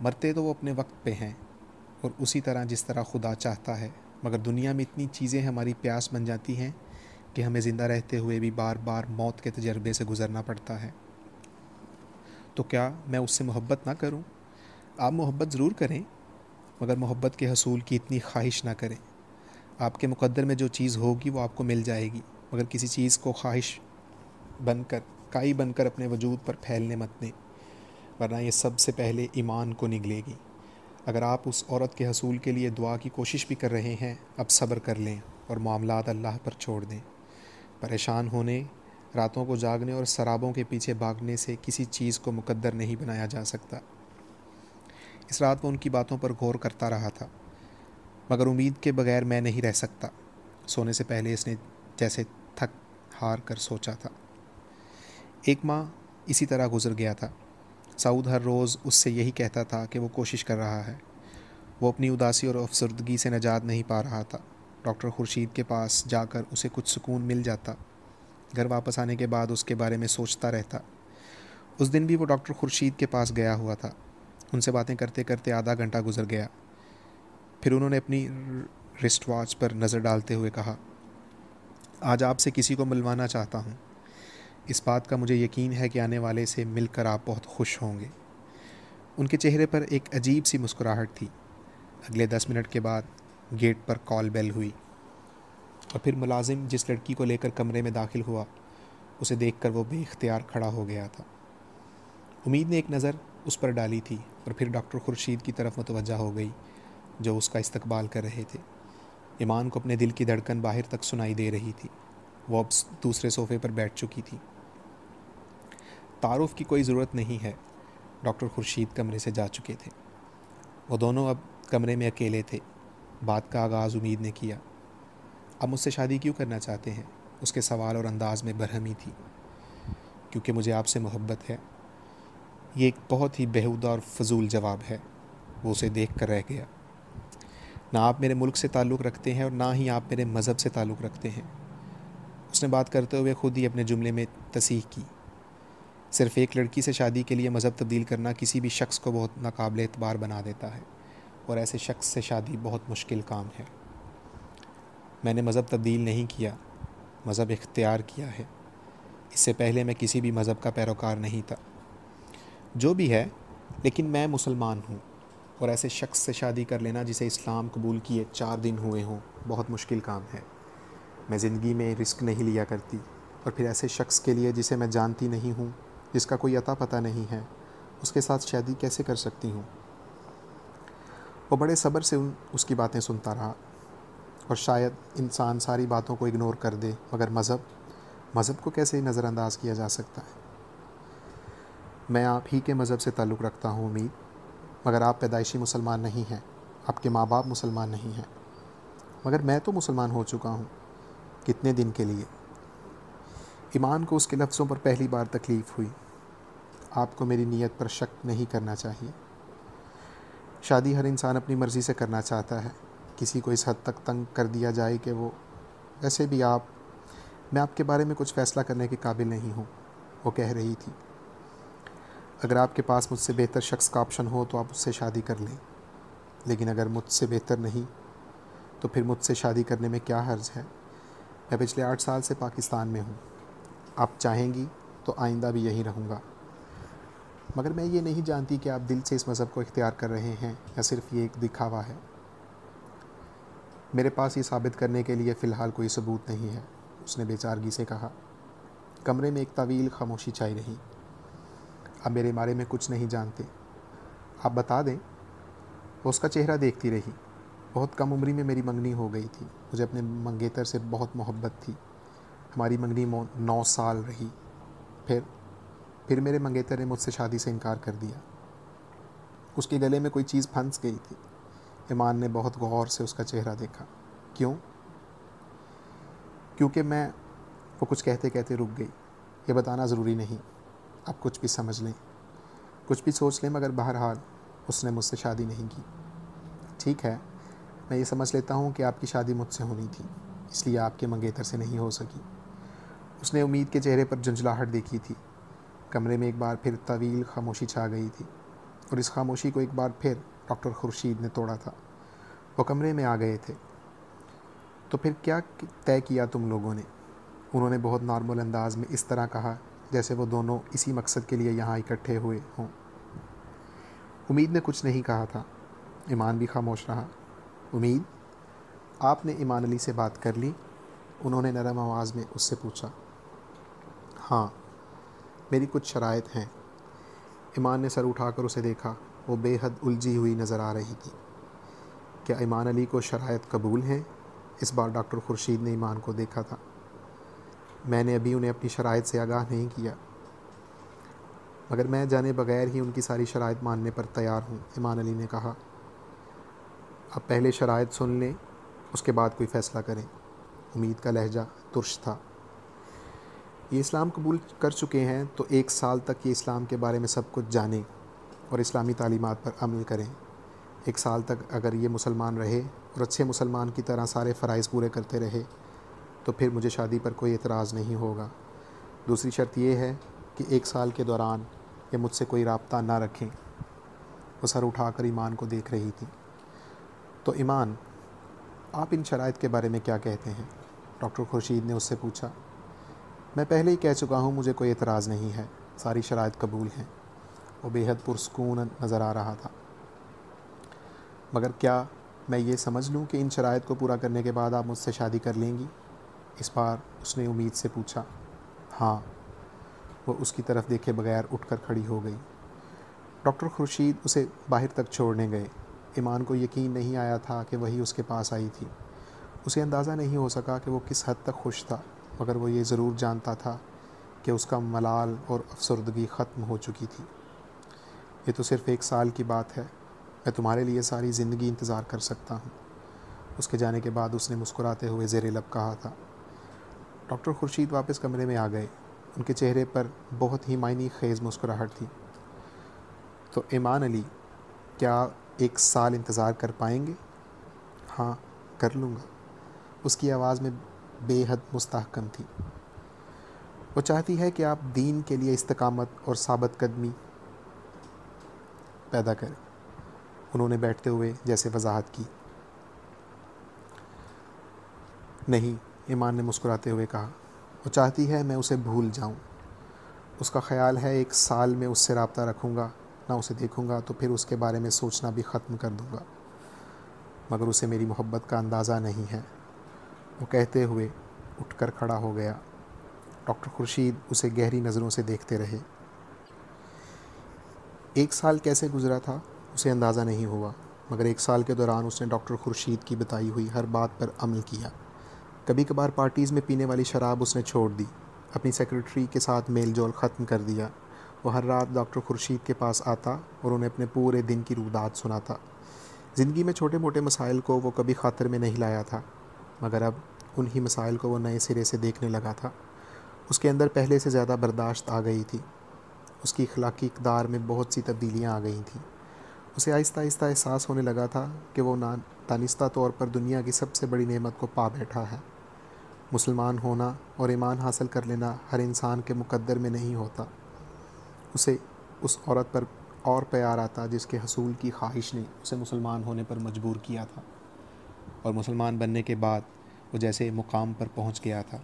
مرتے تو وہ اپنے وقت پہ ہیں اور اسی طرح جس طرح خدا چاہتا ہے۔ مگر دنیا میں اتنی چیزیں ہماری پیاس بن جاتی ہیں کہ ہمیں زندہ رہتے ہوئے بھی بار بار موت کے تجربے سے گزرنا پڑتا ہے۔ تو کیا میں اس سے محبت نہ کروں؟ آپ محبت ضرور کریں، مگر محبت کے حصول کی اتنی خواہش نہ کریں۔ آپ کے مقدر میں جو چیز ہوگی وہ آپ کو مل جائے گی، مگر کسی چیز کو خواہش بن کر، کائی بن کر اپنے وجود پر پھیلنے مت دیں، ورنہ یہ سب سے پہلے ایمان کو نگلے گی۔ اگر آپ اس عورت کے حصول کے لیے دعا کی کوشش بھی کر رہے ہیں، اب صبر کر لیں اور معاملات اللہ پر چھوڑ دیں۔ پریشان ہونے، راتوں کو جاگنے اور سرابوں کے پیچھے بھاگنے سے کسی چیز کو مقدر نہیں بنایا جا سکتا۔ اس رات وہ ان کی باتوں پر غور کرتا رہا تھا، مگر امید کے بغیر میں نہیں رہ سکتا۔ سونے سے پہلے اس نے جیسے تھک ہار کر سوچا تھا۔ ایک ماہ اسی طرح گزر گیا تھا۔ سعود ہر روز اس سے یہی کہتا تھا کہ وہ کوشش کر رہا ہے۔ وہ اپنی اداسی اور افسردگی سے نجات نہیں پا رہا تھا۔ ڈاکٹر خورشید کے پاس جا کر اسے کچھ سکون مل جاتا۔ گھر واپس آنے کے بعد اس کے بارے میں سوچتا رہتا۔ اس دن بھی وہ ڈاکٹر خورشید کے پاس گیا ہوا تھا۔ ان سے باتیں کرتے کرتے آدھا گھنٹہ گزر گیا۔ پھر انہوں نے اپنی رسٹ واچ پر نظر ڈالتے ہوئے کہا، آج آپ سے کسی کو ملوانا چاہتا ہوں۔ اس بات کا مجھے یقین ہے کہ آنے والے سے مل کر آپ بہت خوش ہوں گے۔ ان کے چہرے پر ایک عجیب سی مسکراہٹ تھی۔ اگلے دس منٹ کے بعد گیٹ پر کال بیل ہوئی اور پھر ملازم جس لڑکی کو لے کر کمرے میں داخل ہوا، اسے دیکھ کر وہ بے اختیار کھڑا ہو گیا تھا۔ امید نے ایک نظر اس پر ڈالی تھی اور پھر ڈاکٹر خورشید کی طرف متوجہ ہو گئی جو اس کا استقبال کر رہے تھے۔ ایمان کو اپنے دل کی دھڑکن باہر تک سنائی دے رہی تھی۔ وہ اب دوسرے صوفے پر بیٹھ چکی تھی۔ تعارف کی کوئی ضرورت نہیں ہے۔ ڈاکٹر خورشید کمرے سے جا چکے تھے۔ وہ دونوں اب کمرے میں اکیلے تھے۔ بات کا آغاز امید نے کیا۔ اب مجھ سے شادی کیوں کرنا چاہتے ہیں؟ اس کے سوال اور انداز میں برہمی تھی۔ کیونکہ مجھے آپ سے محبت ہے۔ یہ ایک بہت ہی بہودہ اور فضول جواب ہے۔ وہ اسے دیکھ کر رہ گیا۔ نہ آپ میرے ملک سے تعلق رکھتے ہیں اور نہ ہی آپ میرے مذہب سے تعلق رکھتے ہیں۔ اس نے بات کرتے ہوئے خود ہی اپنے جملے میں تصحیح کی۔ صرف ایک لڑکی سے شادی کے لیے مذہب تبدیل کرنا کسی بھی شخص کو بہت ناقابل اعتبار بنا دیتا ہے اور ایسے شخص سے شادی بہت مشکل کام ہے۔ میں نے مذہب تبدیل نہیں کیا، مذہب اختیار کیا ہے۔ اس سے پہلے میں کسی بھی مذہب کا پیروکار نہیں تھا۔ جو بھی ہے، لیکن میں مسلمان ہوں اور ایسے شخص سے شادی کر لینا جسے اسلام قبول کیے چار دن ہوئے ہوں، بہت مشکل کام ہے۔ میں زندگی میں رسک نہیں لیا کرتی اور پھر ایسے شخص کے لیے جسے میں جانتی نہیں ہوں، جس کا کوئی عطا پتہ نہیں ہے، اس کے ساتھ شادی کیسے کر سکتی ہوں؟ وہ بڑے صبر سے ان، اس کی باتیں سنتا رہا اور شاید انسان ساری باتوں کو اگنور کر دے، مگر مذہب مذہب کو کیسے نظر انداز کیا جا سکتا ہے؟ میں آپ ہی کے مذہب سے تعلق رکھتا ہوں، امید۔ مگر آپ پیدائشی مسلمان نہیں ہیں۔ آپ کے ماں باپ مسلمان نہیں ہیں۔ مگر میں تو مسلمان ہو چکا ہوں۔ کتنے دن کے لیے؟ ایمان کو اس کے لفظوں پر پہلی بار تکلیف ہوئی۔ آپ کو میری نیت پر شک نہیں کرنا چاہیے۔ شادی ہر انسان اپنی مرضی سے کرنا چاہتا ہے۔ کسی کو اس حد تک تنگ کر دیا جائے کہ وہ، ویسے بھی آپ، میں آپ کے بارے میں کچھ فیصلہ کرنے کے قابل نہیں ہوں۔ وہ کہہ رہی تھی۔ اگر آپ کے پاس مجھ سے بہتر شخص کا آپشن ہو تو آپ اس سے شادی کر لیں۔ لیکن اگر مجھ سے بہتر نہیں، تو پھر مجھ سے شادی کرنے میں کیا حرض ہے؟ میں پچھلے آٹھ سال سے پاکستان میں ہوں۔ آپ چاہیں گی تو آئندہ بھی یہیں رہوں گا۔ مگر میں یہ نہیں جانتی کہ آپ دل سے اس مذہب کو اختیار کر رہے ہیں یا صرف یہ ایک دکھاوا ہے۔ میرے پاس یہ ثابت کرنے کے لیے فی الحال کوئی ثبوت نہیں ہے، اس نے بے چارگی سے کہا۔ کمرے میں ایک طویل خاموشی چاہی رہی۔ آپ میرے بارے میں کچھ نہیں جانتے۔ آپ بتا دیں۔ وہ اس کا چہرہ دیکھتی رہی۔ بہت کم عمری میں میری منگنی ہو گئی تھی۔ مجھے اپنے منگیتر سے بہت محبت تھی۔ ہماری منگنی نو سال رہی۔ پھر پھر میرے منگیتر نے مجھ سے شادی سے انکار کر دیا۔ اس کے گلے میں کوئی چیز پھنس گئی تھی۔ ایمان نے بہت غور سے اس کا چہرہ دیکھا۔ کیوں؟ کیونکہ میں وہ کچھ کہتے کہتے رک گئی۔ یہ بتانا ضروری نہیں۔ آپ کچھ بھی سمجھ لیں۔ کچھ بھی سوچ لیں، مگر بہرحال اس نے مجھ سے شادی نہیں کی۔ ٹھیک ہے، میں یہ سمجھ لیتا ہوں کہ آپ کی شادی مجھ سے ہونی تھی، اس لیے آپ کے منگیتر سے نہیں ہو سکی۔ اس نے امید کے چہرے پر جنجلاہٹ دیکھی تھی۔ کمرے میں ایک بار پھر طویل خاموشی چھا گئی تھی، اور اس خاموشی کو ایک بار پھر ڈاکٹر خورشید نے توڑا تھا۔ وہ کمرے میں آ گئے تھے۔ تو پھر کیا طے کیا تم لوگوں نے؟ انہوں نے بہت نارمل انداز میں اس طرح کہا جیسے وہ دونوں اسی مقصد کے لیے یہاں اکٹھے ہوئے ہوں۔ امید نے کچھ نہیں کہا تھا۔ ایمان بھی خاموش رہا۔ امید، آپ نے ایمان علی سے بات کر لی؟ انہوں نے نرم آواز میں اس سے پوچھا۔ ہاں میری کچھ شرائط ہیں۔ ایمان نے سر اٹھا کر اسے دیکھا۔ وہ بے حد الجھی ہوئی نظر آ رہی تھی۔ کیا ایمان علی کو شرائط قبول ہیں؟ اس بار ڈاکٹر خورشید نے ایمان کو دیکھا تھا۔ میں نے ابھی انہیں اپنی شرائط سے آگاہ نہیں کیا۔ مگر میں جانے بغیر ہی ان کی ساری شرائط ماننے پر تیار ہوں، ایمان علی نے کہا۔ اب پہلے شرائط سن لیں، اس کے بعد کوئی فیصلہ کریں۔ امید کا لہجہ ترش تھا۔ یہ اسلام قبول کر چکے ہیں، تو ایک سال تک یہ اسلام کے بارے میں سب کچھ جانیں اور اسلامی تعلیمات پر عمل کریں۔ ایک سال تک اگر یہ مسلمان رہے اور اچھے مسلمان کی طرح سارے فرائض پورے کرتے رہے تو پھر مجھے شادی پر کوئی اعتراض نہیں ہوگا۔ دوسری شرط یہ ہے کہ ایک سال کے دوران یہ مجھ سے کوئی رابطہ نہ رکھیں۔ وہ سر اٹھا کر ایمان کو دیکھ رہی تھی۔ تو ایمان، آپ ان شرائط کے بارے میں کیا کہتے ہیں؟ ڈاکٹر خورشید نے اس سے پوچھا۔ میں پہلے ہی کہہ چکا ہوں مجھے کوئی اعتراض نہیں ہے۔ ساری شرائط قبول ہیں۔ وہ بے حد پرسکون نظر آ رہا تھا۔ مگر کیا میں یہ سمجھ لوں کہ ان شرائط کو پورا کرنے کے بعد آپ مجھ سے شادی کر لیں گی؟ اس بار اس نے امید سے پوچھا ہاں وہ اس کی طرف دیکھے بغیر اٹھ کر کھڑی ہو گئی۔ ڈاکٹر خورشید اسے باہر تک چھوڑنے گئے۔ ایمان کو یقین نہیں آیا تھا کہ وہی اس کے پاس آئی تھی۔ اسے اندازہ نہیں ہو سکا کہ وہ کس حد تک خوش تھا، مگر وہ یہ ضرور جانتا تھا کہ اس کا ملال اور افسردگی ختم ہو چکی تھی۔ یہ تو صرف ایک سال کی بات ہے، میں تمہارے لیے ساری زندگی انتظار کر سکتا ہوں۔ اس کے جانے کے بعد اس نے مسکراتے ہوئے زیر لب کہا تھا۔ ڈاکٹر خورشید واپس کمرے میں آ گئے۔ ان کے چہرے پر بہت ہی معنی خیز مسکراہٹ تھی۔ تو ایمان علی، کیا ایک سال انتظار کر پائیں گے؟ ہاں کر لوں گا۔ اس کی آواز میں بے حد مستحکم تھی۔ وہ چاہتی ہے کہ آپ دین کے لیے استقامت اور ثابت قدمی پیدا کریں۔ انہوں نے بیٹھتے ہوئے جیسے وضاحت کی۔ نہیں ایمان نے مسکراتے ہوئے کہا، وہ چاہتی ہے میں اسے بھول جاؤں۔ اس کا خیال ہے ایک سال میں اس سے رابطہ رکھوں گا، نہ اسے دیکھوں گا تو پھر اس کے بارے میں سوچنا بھی ختم کر دوں گا۔ مگر اسے میری محبت کا اندازہ نہیں ہے۔ وہ کہتے ہوئے اٹھ کر کھڑا ہو گیا۔ ڈاکٹر خورشید اسے گہری نظروں سے دیکھتے رہے۔ ایک سال کیسے گزرا تھا؟ اسے اندازہ نہیں ہوا، مگر ایک سال کے دوران اس نے ڈاکٹر خورشید کی بتائی ہوئی ہر بات پر عمل کیا۔ کبھی کبھار پارٹیز میں پینے والی شراب اس نے چھوڑ دی۔ اپنی سیکرٹری کے ساتھ میل جول ختم کر دیا۔ وہ ہر رات ڈاکٹر خورشید کے پاس آتا اور انہیں اپنے پورے دن کی رودات سناتا۔ زندگی میں چھوٹے موٹے مسائل کو وہ کبھی خاطر میں نہیں لایا تھا، مگر اب انہی مسائل کو وہ نئے سرے سے دیکھنے لگا تھا۔ اس کے اندر پہلے سے زیادہ برداشت آ گئی تھی۔ اس کی اخلاقی اقدار میں بہت سی تبدیلیاں آ گئی تھیں۔ اسے آہستہ آہستہ احساس ہونے لگا تھا کہ وہ دانستہ طور پر دنیا کی سب سے بڑی نعمت کو پا بیٹھا ہے۔ مسلمان ہونا اور ایمان حاصل کر لینا ہر انسان کے مقدر میں نہیں ہوتا۔ اسے اس عورت پر اور پیار آتا جس کے حصول کی خواہش نے اسے مسلمان ہونے پر مجبور کیا تھا اور مسلمان بننے کے بعد وہ جیسے مقام پر پہنچ گیا تھا۔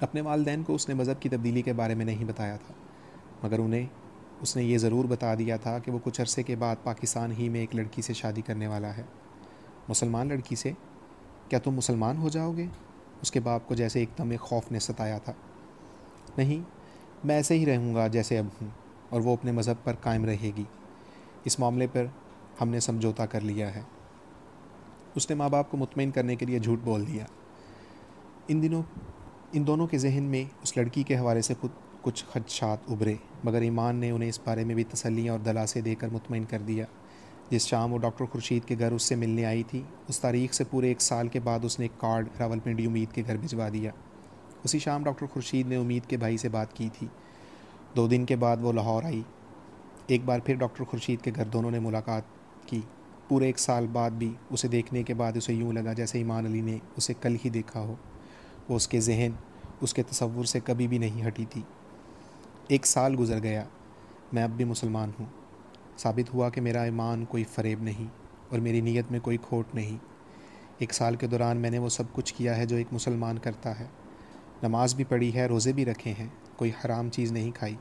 اپنے والدین کو اس نے مذہب کی تبدیلی کے بارے میں نہیں بتایا تھا، مگر انہیں اس نے یہ ضرور بتا دیا تھا کہ وہ کچھ عرصے کے بعد پاکستان ہی میں ایک لڑکی سے شادی کرنے والا ہے۔ مسلمان لڑکی سے، کیا تم مسلمان ہو جاؤ گے؟ اس کے باپ کو جیسے ایک دم خوف نے ستایا تھا۔ نہیں، میں ایسے ہی رہوں گا جیسے اب ہوں، اور وہ اپنے مذہب پر قائم رہے گی۔ اس معاملے پر ہم نے سمجھوتا کر لیا ہے۔ اس نے ماں باپ کو مطمئن کرنے کے لیے جھوٹ بول دیا۔ ان دنوں، ان دونوں کے ذہن میں اس لڑکی کے حوالے سے خود کچھ خدشات ابھرے، مگر ایمان نے انہیں اس بارے میں بھی تسلیاں اور دلاسے دے کر مطمئن کر دیا۔ جس شام وہ ڈاکٹر خورشید کے گھر اس سے ملنے آئی تھی، اس تاریخ سے پورے ایک سال کے بعد اس نے ایک کارڈ راول پنڈی امید کے گھر بھجوا دیا۔ اسی شام ڈاکٹر خورشید نے امید کے بھائی سے بات کی تھی۔ دو دن کے بعد وہ لاہور آئی۔ ایک بار پھر ڈاکٹر خورشید کے گھر دونوں نے ملاقات کی۔ پورے ایک سال بعد بھی اسے دیکھنے کے بعد اسے یوں لگا جیسے ایمان علی نے اسے کل ہی دیکھا ہو۔ وہ اس کے ذہن، اس کے تصور سے کبھی بھی نہیں ہٹی تھی۔ ایک سال گزر گیا۔ میں اب بھی مسلمان ہوں۔ ثابت ہوا کہ میرا ایمان کوئی فریب نہیں اور میری نیت میں کوئی کھوٹ نہیں۔ ایک سال کے دوران میں نے وہ سب کچھ کیا ہے جو ایک مسلمان کرتا ہے۔ نماز بھی پڑھی ہے، روزے بھی رکھے ہیں، کوئی حرام چیز نہیں کھائی،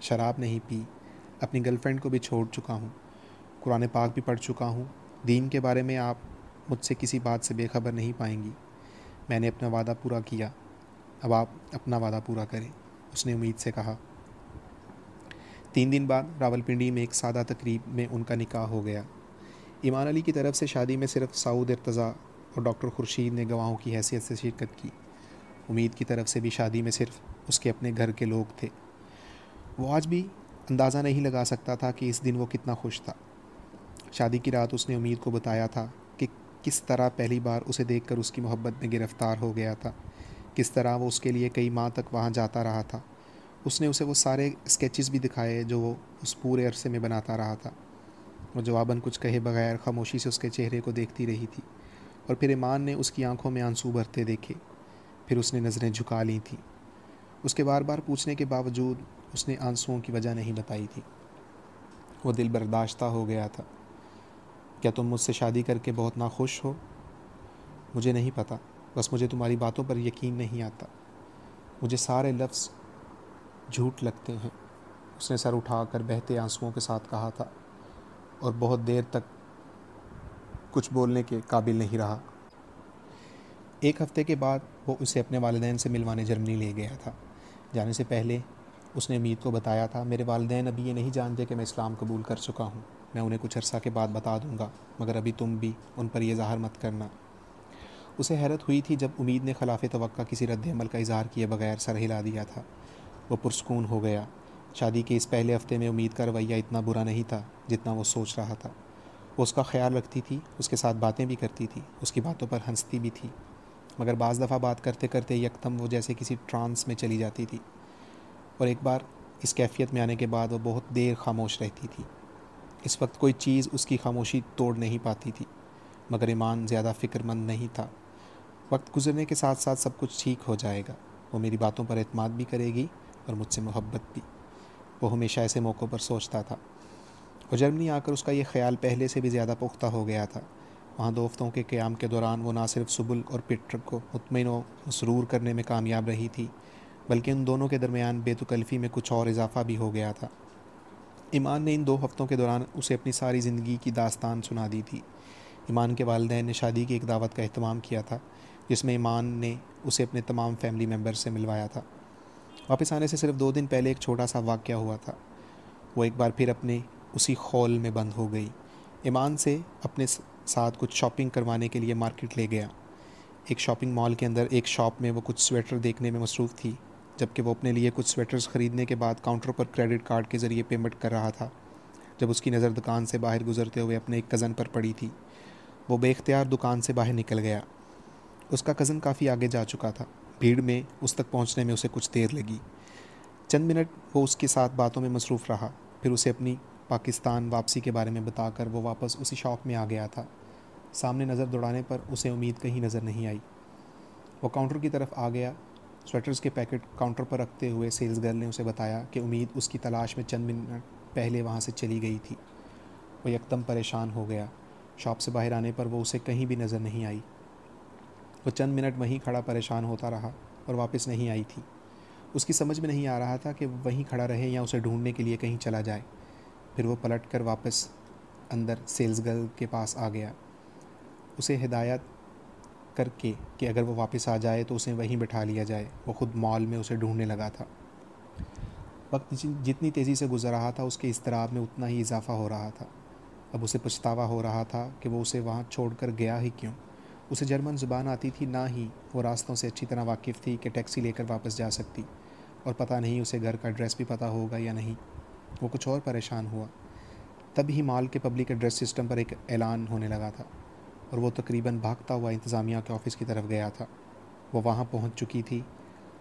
شراب نہیں پی، اپنی گرل فرینڈ کو بھی چھوڑ چکا ہوں۔ قرآن پاک بھی پڑھ چکا ہوں۔ دین کے بارے میں آپ مجھ سے کسی بات سے بے خبر نہیں پائیں گی۔ میں نے اپنا وعدہ پورا کیا۔ اب آپ اپنا وعدہ پورا کریں، اس نے امید سے کہا۔ تین دن بعد راول پنڈی میں ایک سادہ تقریب میں ان کا نکاح ہو گیا۔ ایمان علی کی طرف سے شادی میں صرف سعود ارتضیٰ اور ڈاکٹر خورشید نے گواہوں کی حیثیت سے شرکت کی۔ امید کی طرف سے بھی شادی میں صرف اس کے اپنے گھر کے لوگ تھے۔ وہ آج بھی اندازہ نہیں لگا سکتا تھا کہ اس دن وہ کتنا خوش تھا۔ شادی کی رات اس نے امید کو بتایا تھا کہ کس طرح پہلی بار اسے دیکھ کر اس کی محبت میں گرفتار ہو گیا تھا، کس طرح وہ اس کے لیے کئی ماہ تک وہاں جاتا رہا تھا۔ اس نے اسے وہ سارے اسکیچز بھی دکھائے جو وہ اس پورے عرصے میں بناتا رہا تھا وہ جواباً کچھ کہے بغیر خاموشی سے اس کے چہرے کو دیکھتی رہی تھی اور پھر ایمان نے اس کی آنکھوں میں آنسو بھرتے دیکھے، پھر اس نے نظریں جھکا لی تھیں۔ اس کے بار بار پوچھنے کے باوجود اس نے آنسوؤں کی وجہ نہیں بتائی تھی۔ وہ دل برداشتہ ہو گیا تھا۔ کیا تم مجھ سے شادی کر کے بہت ناخوش ہو؟ مجھے نہیں پتہ بس مجھے تمہاری باتوں پر یقین نہیں آتا۔ مجھے سارے لفظ جھوٹ لگتے ہیں۔ اس نے سر اٹھا کر بہتے آنسوؤں کے ساتھ کہا تھا اور بہت دیر تک کچھ بولنے کے قابل نہیں رہا۔ ایک ہفتے کے بعد وہ اسے اپنے والدین سے ملوانے جرمنی لے گیا تھا۔ جانے سے پہلے اس نے امید کو بتایا تھا، میرے والدین ابھی یہ نہیں جانتے کہ میں اسلام قبول کر چکا ہوں۔ میں انہیں کچھ عرصہ کے بعد بتا دوں گا، مگر ابھی تم بھی ان پر یہ ظاہر مت کرنا۔ اسے حیرت ہوئی تھی جب امید نے خلاف توقع کسی رد عمل کا اظہار کیے بغیر سر ہلا دیا تھا۔ وہ پرسکون ہو گیا۔ شادی کے اس پہلے ہفتے میں امید کا رویہ اتنا برا نہیں تھا جتنا وہ سوچ رہا تھا۔ وہ اس کا خیال رکھتی تھی، اس کے ساتھ باتیں بھی کرتی تھی، اس کی باتوں پر ہنستی بھی تھی۔ مگر بعض دفعہ بات کرتے کرتے یکدم وہ جیسے کسی ٹرانس میں چلی جاتی تھی۔ اور ایک بار اس کیفیت میں آنے کے بعد وہ بہت دیر خاموش رہتی تھی۔ اس وقت کوئی چیز اس کی خاموشی توڑ نہیں پاتی تھی، مگر ایمان زیادہ فکر مند نہیں تھا۔ وقت گزرنے کے ساتھ ساتھ سب کچھ ٹھیک ہو جائے گا۔ وہ میری باتوں پر اعتماد بھی کرے گی۔ اور مجھ سے محبت بھی۔ وہ ہمیشہ ایسے موقعوں پر سوچتا تھا۔ اور جرمنی آ کر اس کا یہ خیال پہلے سے بھی زیادہ پختہ ہو گیا تھا۔ وہاں دو ہفتوں کے قیام کے دوران وہ نہ صرف سبل اور پیٹر کو مطمئن و مسرور کرنے میں کامیاب رہی تھی، بلکہ ان دونوں کے درمیان بے تکلفی میں کچھ اور اضافہ بھی ہو گیا تھا۔ ایمان نے ان دو ہفتوں کے دوران اسے اپنی ساری زندگی کی داستان سنا دی تھی۔ ایمان کے والدین نے شادی کی ایک دعوت کا اہتمام کیا تھا، جس میں ایمان نے اسے اپنے تمام فیملی ممبر سے ملوایا تھا۔ واپس آنے سے صرف دو دن پہلے ایک چھوٹا سا واقعہ ہوا تھا۔ وہ ایک بار پھر اپنے اسی خول میں بند ہو گئی۔ ایمان سے اپنے ساتھ کچھ شاپنگ کروانے کے لیے مارکیٹ لے گیا۔ ایک شاپنگ مال کے اندر ایک شاپ میں وہ کچھ سویٹر دیکھنے میں مصروف تھی، جبکہ وہ اپنے لیے کچھ سویٹرز خریدنے کے بعد کاؤنٹر پر کریڈٹ کارڈ کے ذریعے پیمنٹ کر رہا تھا، جب اس کی نظر دکان سے باہر گزرتے ہوئے اپنے ایک کزن پر پڑی تھی۔ وہ بے اختیار دکان سے باہر نکل گیا۔ اس کا کزن کافی آگے جا چکا تھا۔ بھیڑ میں اس تک پہنچنے میں اسے کچھ دیر لگی۔ چند منٹ وہ اس کے ساتھ باتوں میں مصروف رہا، پھر اسے اپنی پاکستان واپسی کے بارے میں بتا کر وہ واپس اسی شاپ میں آ گیا تھا۔ سامنے نظر دوڑانے پر اسے امید کہیں نظر نہیں آئی۔ وہ کاؤنٹر کی طرف آ گیا۔ سویٹرز کے پیکٹ کاؤنٹر پر رکھتے ہوئے سیلز گرل نے اسے بتایا کہ امید اس کی تلاش میں چند منٹ پہلے وہاں سے چلی گئی تھی۔ وہ یکدم پریشان ہو گیا۔ شاپ سے باہر آنے پر وہ اسے کہیں بھی نظر نہیں آئی۔ وہ چند منٹ وہیں کھڑا پریشان ہوتا رہا اور واپس نہیں آئی تھی۔ اس کی سمجھ میں نہیں آ رہا تھا کہ وہیں کھڑا رہے یا اسے ڈھونڈنے کے لیے کہیں چلا جائے۔ پھر وہ پلٹ کر واپس اندر سیلز گرل کے پاس آ گیا۔ اسے ہدایت کر کے کہ اگر وہ واپس آ جائے تو اسے وہیں بٹھا لیا جائے۔ وہ خود مال میں اسے ڈھونڈنے لگا تھا۔ وقت جتنی تیزی سے گزر رہا تھا اس کے اضطراب میں اتنا ہی اضافہ ہو رہا تھا۔ اب اسے پچھتاوا ہو رہا تھا کہ وہ اسے وہاں چھوڑ کر گیا ہی کیوں؟ اسے جرمن زبان آتی تھی، نہ ہی وہ راستوں سے اچھی طرح واقف تھی کہ ٹیکسی لے کر واپس جا سکتی۔ اور پتہ نہیں اسے گھر کا ایڈریس بھی پتہ ہوگا یا نہیں۔ وہ کچھ اور پریشان ہوا۔ تب ہی مال کے پبلک ایڈریس سسٹم پر ایک اعلان ہونے لگا تھا اور وہ تقریباً بھاگتا ہوا انتظامیہ کے آفس کی طرف گیا تھا۔ وہ وہاں پہنچ چکی تھی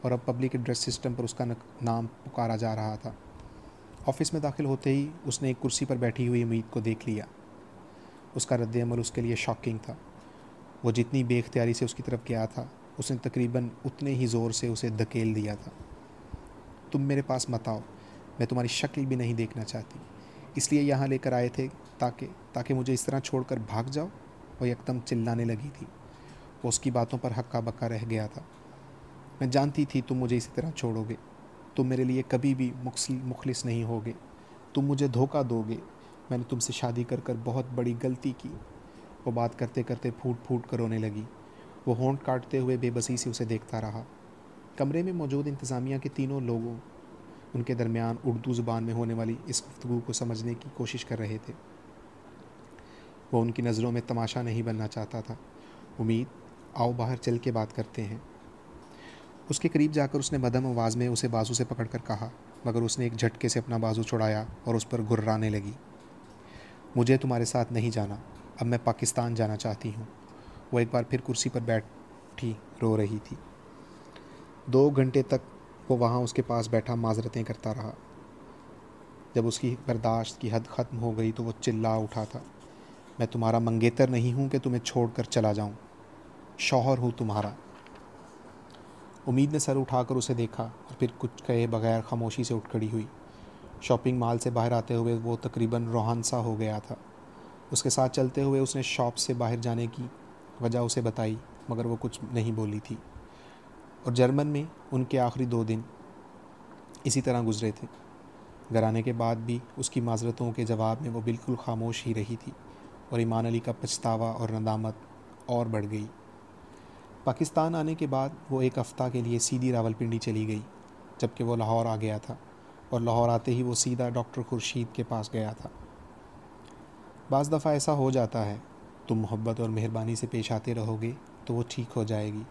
اور اب پبلک ایڈریس سسٹم پر اس کا نام پکارا جا رہا تھا۔ آفس میں داخل ہوتے ہی اس نے ایک کرسی پر بیٹھی ہوئی امید کو دیکھ لیا۔ اس کا رد عمل اس کے لیے شاکنگ تھا۔ وہ جتنی بے اختیاری سے اس کی طرف گیا تھا، اس نے تقریباً اتنے ہی زور سے اسے دھکیل دیا تھا۔ تم میرے پاس مت آؤ، میں تمہاری شکل بھی نہیں دیکھنا چاہتی۔ اس لیے یہاں لے کر آئے تھے تاکہ تاکہ مجھے اس طرح چھوڑ کر بھاگ جاؤ۔ وہ یکدم چلانے لگی تھی۔ وہ اس کی باتوں پر ہکا بکا رہ گیا تھا۔ میں جانتی تھی تم مجھے اسی طرح چھوڑو گے۔ تم میرے لیے کبھی بھی مخلص نہیں ہوگے۔ تم مجھے دھوکہ دو گے۔ میں نے تم سے شادی کر کر بہت بڑی غلطی کی۔ وہ بات کرتے کرتے پھوٹ پھوٹ کر رونے لگی۔ وہ ہونٹ کاٹتے ہوئے بے بسی سے اسے دیکھتا رہا۔ کمرے میں موجود انتظامیہ کے تینوں لوگوں، ان کے درمیان اردو زبان میں ہونے والی اس گفتگو کو سمجھنے کی کوشش کر رہے تھے۔ وہ ان کی نظروں میں تماشا نہیں بننا چاہتا تھا۔ امید، آؤ باہر چل کے بات کرتے ہیں۔ اس کے قریب جا کر اس نے مدم آواز میں اسے بازو سے پکڑ کر کہا، مگر اس نے ایک جھٹکے سے اپنا بازو چھڑایا اور اس پر گرانے لگی۔ مجھے تمہارے ساتھ نہیں جانا۔ اب میں پاکستان جانا چاہتی ہوں۔ وہ ایک بار پھر کرسی پر بیٹھی رو رہی تھی۔ دو گھنٹے تک وہ وہاں اس کے پاس بیٹھا، معذرتیں کرتا رہا۔ جب اس کی برداشت کی حد ختم ہو گئی تو وہ چلا اٹھا تھا۔ میں تمہارا منگیتر نہیں ہوں کہ تمہیں چھوڑ کر چلا جاؤں۔ شوہر ہوں تمہارا۔ امید نے سر اٹھا کر اسے دیکھا اور پھر کچھ کہے بغیر خاموشی سے اٹھ کھڑی ہوئی۔ شاپنگ مال سے باہر آتے ہوئے وہ تقریباً روحان سا ہو گیا تھا۔ اس کے ساتھ چلتے ہوئے اس نے شاپ سے باہر جانے کی وجہ اسے بتائی، مگر وہ کچھ نہیں بولی تھی۔ اور جرمن میں ان کے آخری دو دن اسی طرح گزرے تھے۔ گھر آنے کے بعد بھی اس کی معذرتوں کے جواب میں وہ بالکل خاموش ہی رہی تھی اور ایمان علی کا پچھتاوا اور ندامت اور بڑھ گئی۔ پاکستان آنے کے بعد وہ ایک ہفتہ کے لیے سیدھی راول پنڈی چلی گئی جبکہ وہ لاہور آ گیا تھا۔ اور لاہور آتے ہی وہ سیدھا ڈاکٹر خورشید کے پاس گیا تھا۔ بعض دفعہ ایسا ہو جاتا ہے، تم محبت اور مہربانی سے پیش آتے رہو گے تو وہ ٹھیک ہو جائے گی۔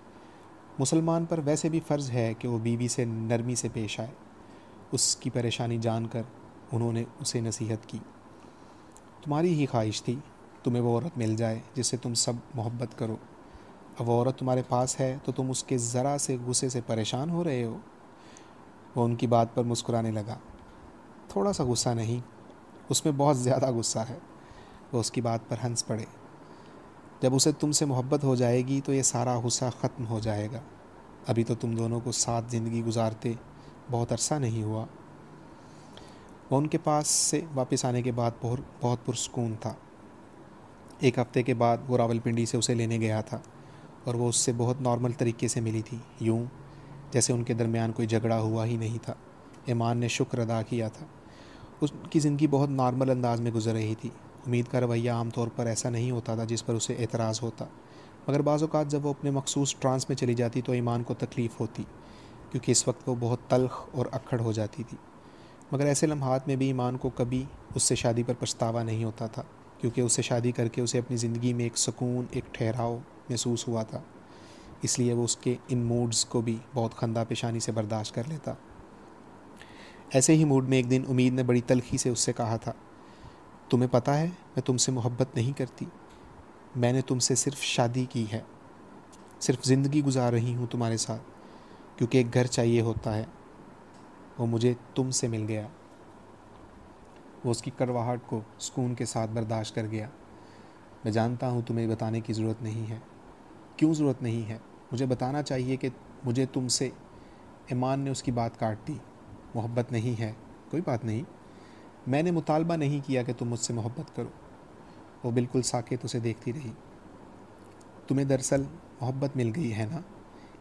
مسلمان پر ویسے بھی فرض ہے کہ وہ بیوی سے نرمی سے پیش آئے۔ اس کی پریشانی جان کر انہوں نے اسے نصیحت کی۔ تمہاری ہی خواہش تھی، تمہیں وہ عورت مل جائے جس سے تم سب محبت کرو۔ اب وہ عورت تمہارے پاس ہے تو تم اس کے ذرا سے غصے سے پریشان ہو رہے ہو۔ وہ ان کی بات پر مسکرانے لگا۔ تھوڑا سا غصہ نہیں، اس میں بہت زیادہ غصہ ہے۔ وہ اس کی بات پر ہنس پڑے۔ جب اسے تم سے محبت ہو جائے گی تو یہ سارا غصہ ختم ہو جائے گا۔ ابھی تو تم دونوں کو ساتھ زندگی گزارتے بہت عرصہ نہیں ہوا۔ وہ ان کے پاس سے واپس آنے کے بعد بہت بہت پرسکون تھا۔ ایک ہفتے کے بعد وہ راول پنڈی سے اسے لینے گیا تھا اور وہ اس سے بہت نارمل طریقے سے ملی تھی۔ یوں جیسے ان کے درمیان کوئی جھگڑا ہوا ہی نہیں تھا۔ ایمان نے شکر ادا کیا تھا۔ اس کی زندگی بہت نارمل انداز میں گزر رہی تھی۔ امید کا رویہ عام طور پر ایسا نہیں ہوتا تھا جس پر اسے اعتراض ہوتا۔ مگر بعض اوقات جب وہ اپنے مخصوص ٹرانس میں چلی جاتی تو ایمان کو تکلیف ہوتی، کیونکہ اس وقت وہ بہت تلخ اور اکھڑ ہو جاتی تھی۔ مگر ایسے لمحات میں بھی ایمان کو کبھی اس سے شادی پر پچھتاوا نہیں ہوتا تھا، کیونکہ اسے شادی کر کے اسے اپنی زندگی میں ایک سکون، ایک ٹھہراؤ محسوس ہوا تھا۔ اس لیے وہ اس کے ان موڈز کو بھی بہت خندہ پیشانی سے برداشت کر لیتا۔ ایسے ہی موڈ میں ایک دن امید نے بڑی تلخی سے اس سے کہا تھا تمہیں پتہ ہے، میں تم سے محبت نہیں کرتی۔ میں نے تم سے صرف شادی کی ہے۔ صرف زندگی گزار رہی ہوں تمہارے ساتھ، کیونکہ ایک گھر چاہیے ہوتا ہے۔ وہ مجھے تم سے مل گیا۔ وہ اس کی کرواہٹ کو سکون کے ساتھ برداشت کر گیا۔ میں جانتا ہوں تمہیں بتانے کی ضرورت نہیں ہے۔ کیوں ضرورت نہیں ہے؟ مجھے بتانا چاہیے کہ مجھے تم سے ایمان نے اس کی بات کاٹ دی۔ محبت نہیں ہے۔ کوئی بات نہیں۔ میں نے مطالبہ نہیں کیا کہ تم مجھ سے محبت کرو۔ وہ بالکل ساکت اسے دیکھتی رہی۔ تمہیں دراصل محبت مل گئی ہے نا؟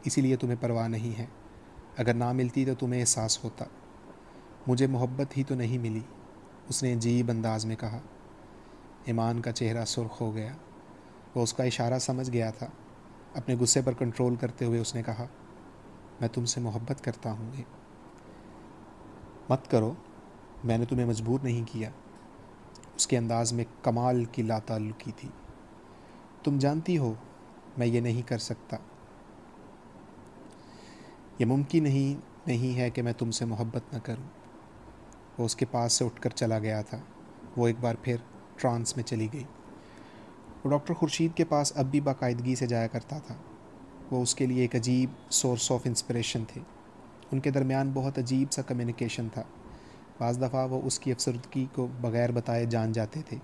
اسی لیے تمہیں پرواہ نہیں ہے۔ اگر نہ ملتی تو تمہیں احساس ہوتا۔ مجھے محبت ہی تو نہیں ملی، اس نے عجیب انداز میں کہا۔ ایمان کا چہرہ سرخ ہو گیا۔ وہ اس کا اشارہ سمجھ گیا تھا۔ اپنے غصے پر کنٹرول کرتے ہوئے اس نے کہا، میں تم سے محبت کرتا ہوں گے۔ مت کرو۔ میں نے تمہیں مجبور نہیں کیا۔ اس کے انداز میں کمال کی لا تعلقی تھی۔ تم جانتی ہو، میں یہ نہیں کر سکتا۔ یہ ممکن ہی نہیں ہے کہ میں تم سے محبت نہ کروں۔ وہ اس کے پاس سے اٹھ کر چلا گیا تھا۔ وہ ایک بار پھر ٹرانس میں چلی گئی۔ وہ ڈاکٹر خورشید کے پاس اب بھی باقاعدگی سے جایا کرتا تھا۔ وہ اس کے لیے ایک عجیب سورس آف انسپریشن تھے۔ ان کے درمیان بہت عجیب سا کمیونیکیشن تھا۔ بعض دفعہ وہ اس کی افسردگی کو بغیر بتائے جان جاتے تھے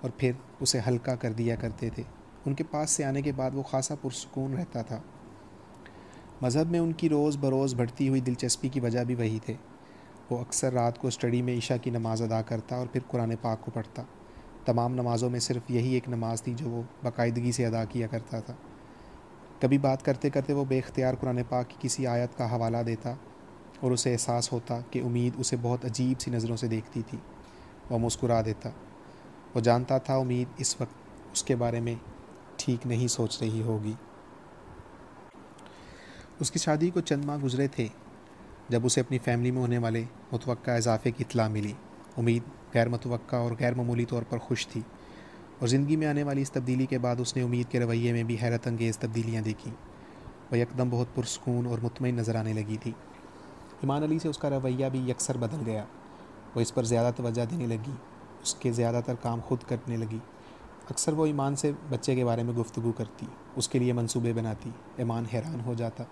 اور پھر اسے ہلکا کر دیا کرتے تھے۔ ان کے پاس سے آنے کے بعد وہ خاصا پرسکون رہتا تھا۔ مذہب میں ان کی روز بروز بڑھتی ہوئی دلچسپی کی وجہ بھی وہی تھے۔ وہ اکثر رات کو اسٹڈی میں عشاء کی نماز ادا کرتا اور پھر قرآن پاک کو پڑھتا۔ تمام نمازوں میں صرف یہی ایک نماز تھی جو وہ باقاعدگی سے ادا کیا کرتا تھا۔ کبھی بات کرتے کرتے وہ بے اختیار قرآن پاک کی کسی آیت کا حوالہ دیتا اور اسے احساس ہوتا کہ امید اسے بہت عجیب سی نظروں سے دیکھتی تھی۔ وہ مسکرا دیتا۔ وہ جانتا تھا امید اس وقت اس کے بارے میں ٹھیک نہیں سوچ رہی ہوگی۔ اس کی شادی کو چند ماہ گزرے تھے۔ جب اسے اپنی فیملی میں ہونے والے متوقع اضافے کی اطلاع ملی۔ امید غیر متوقع اور غیر معمولی طور پر خوش تھی۔ اور زندگی میں آنے والی اس تبدیلی کے بعد اس نے امید کے رویے میں بھی حیرت انگیز تبدیلیاں دیکھیں۔ وہ یکدم بہت پرسکون اور مطمئن نظر آنے لگی تھی۔ ایمان علی سے اس کا رویہ بھی یکسر بدل گیا۔ وہ اس پر زیادہ توجہ دینے لگی، اس کے زیادہ تر کام خود کرنے لگی۔ اکثر وہ ایمان سے بچے کے بارے میں گفتگو کرتی، اس کے لیے منصوبے بناتی، ایمان حیران ہو جاتا۔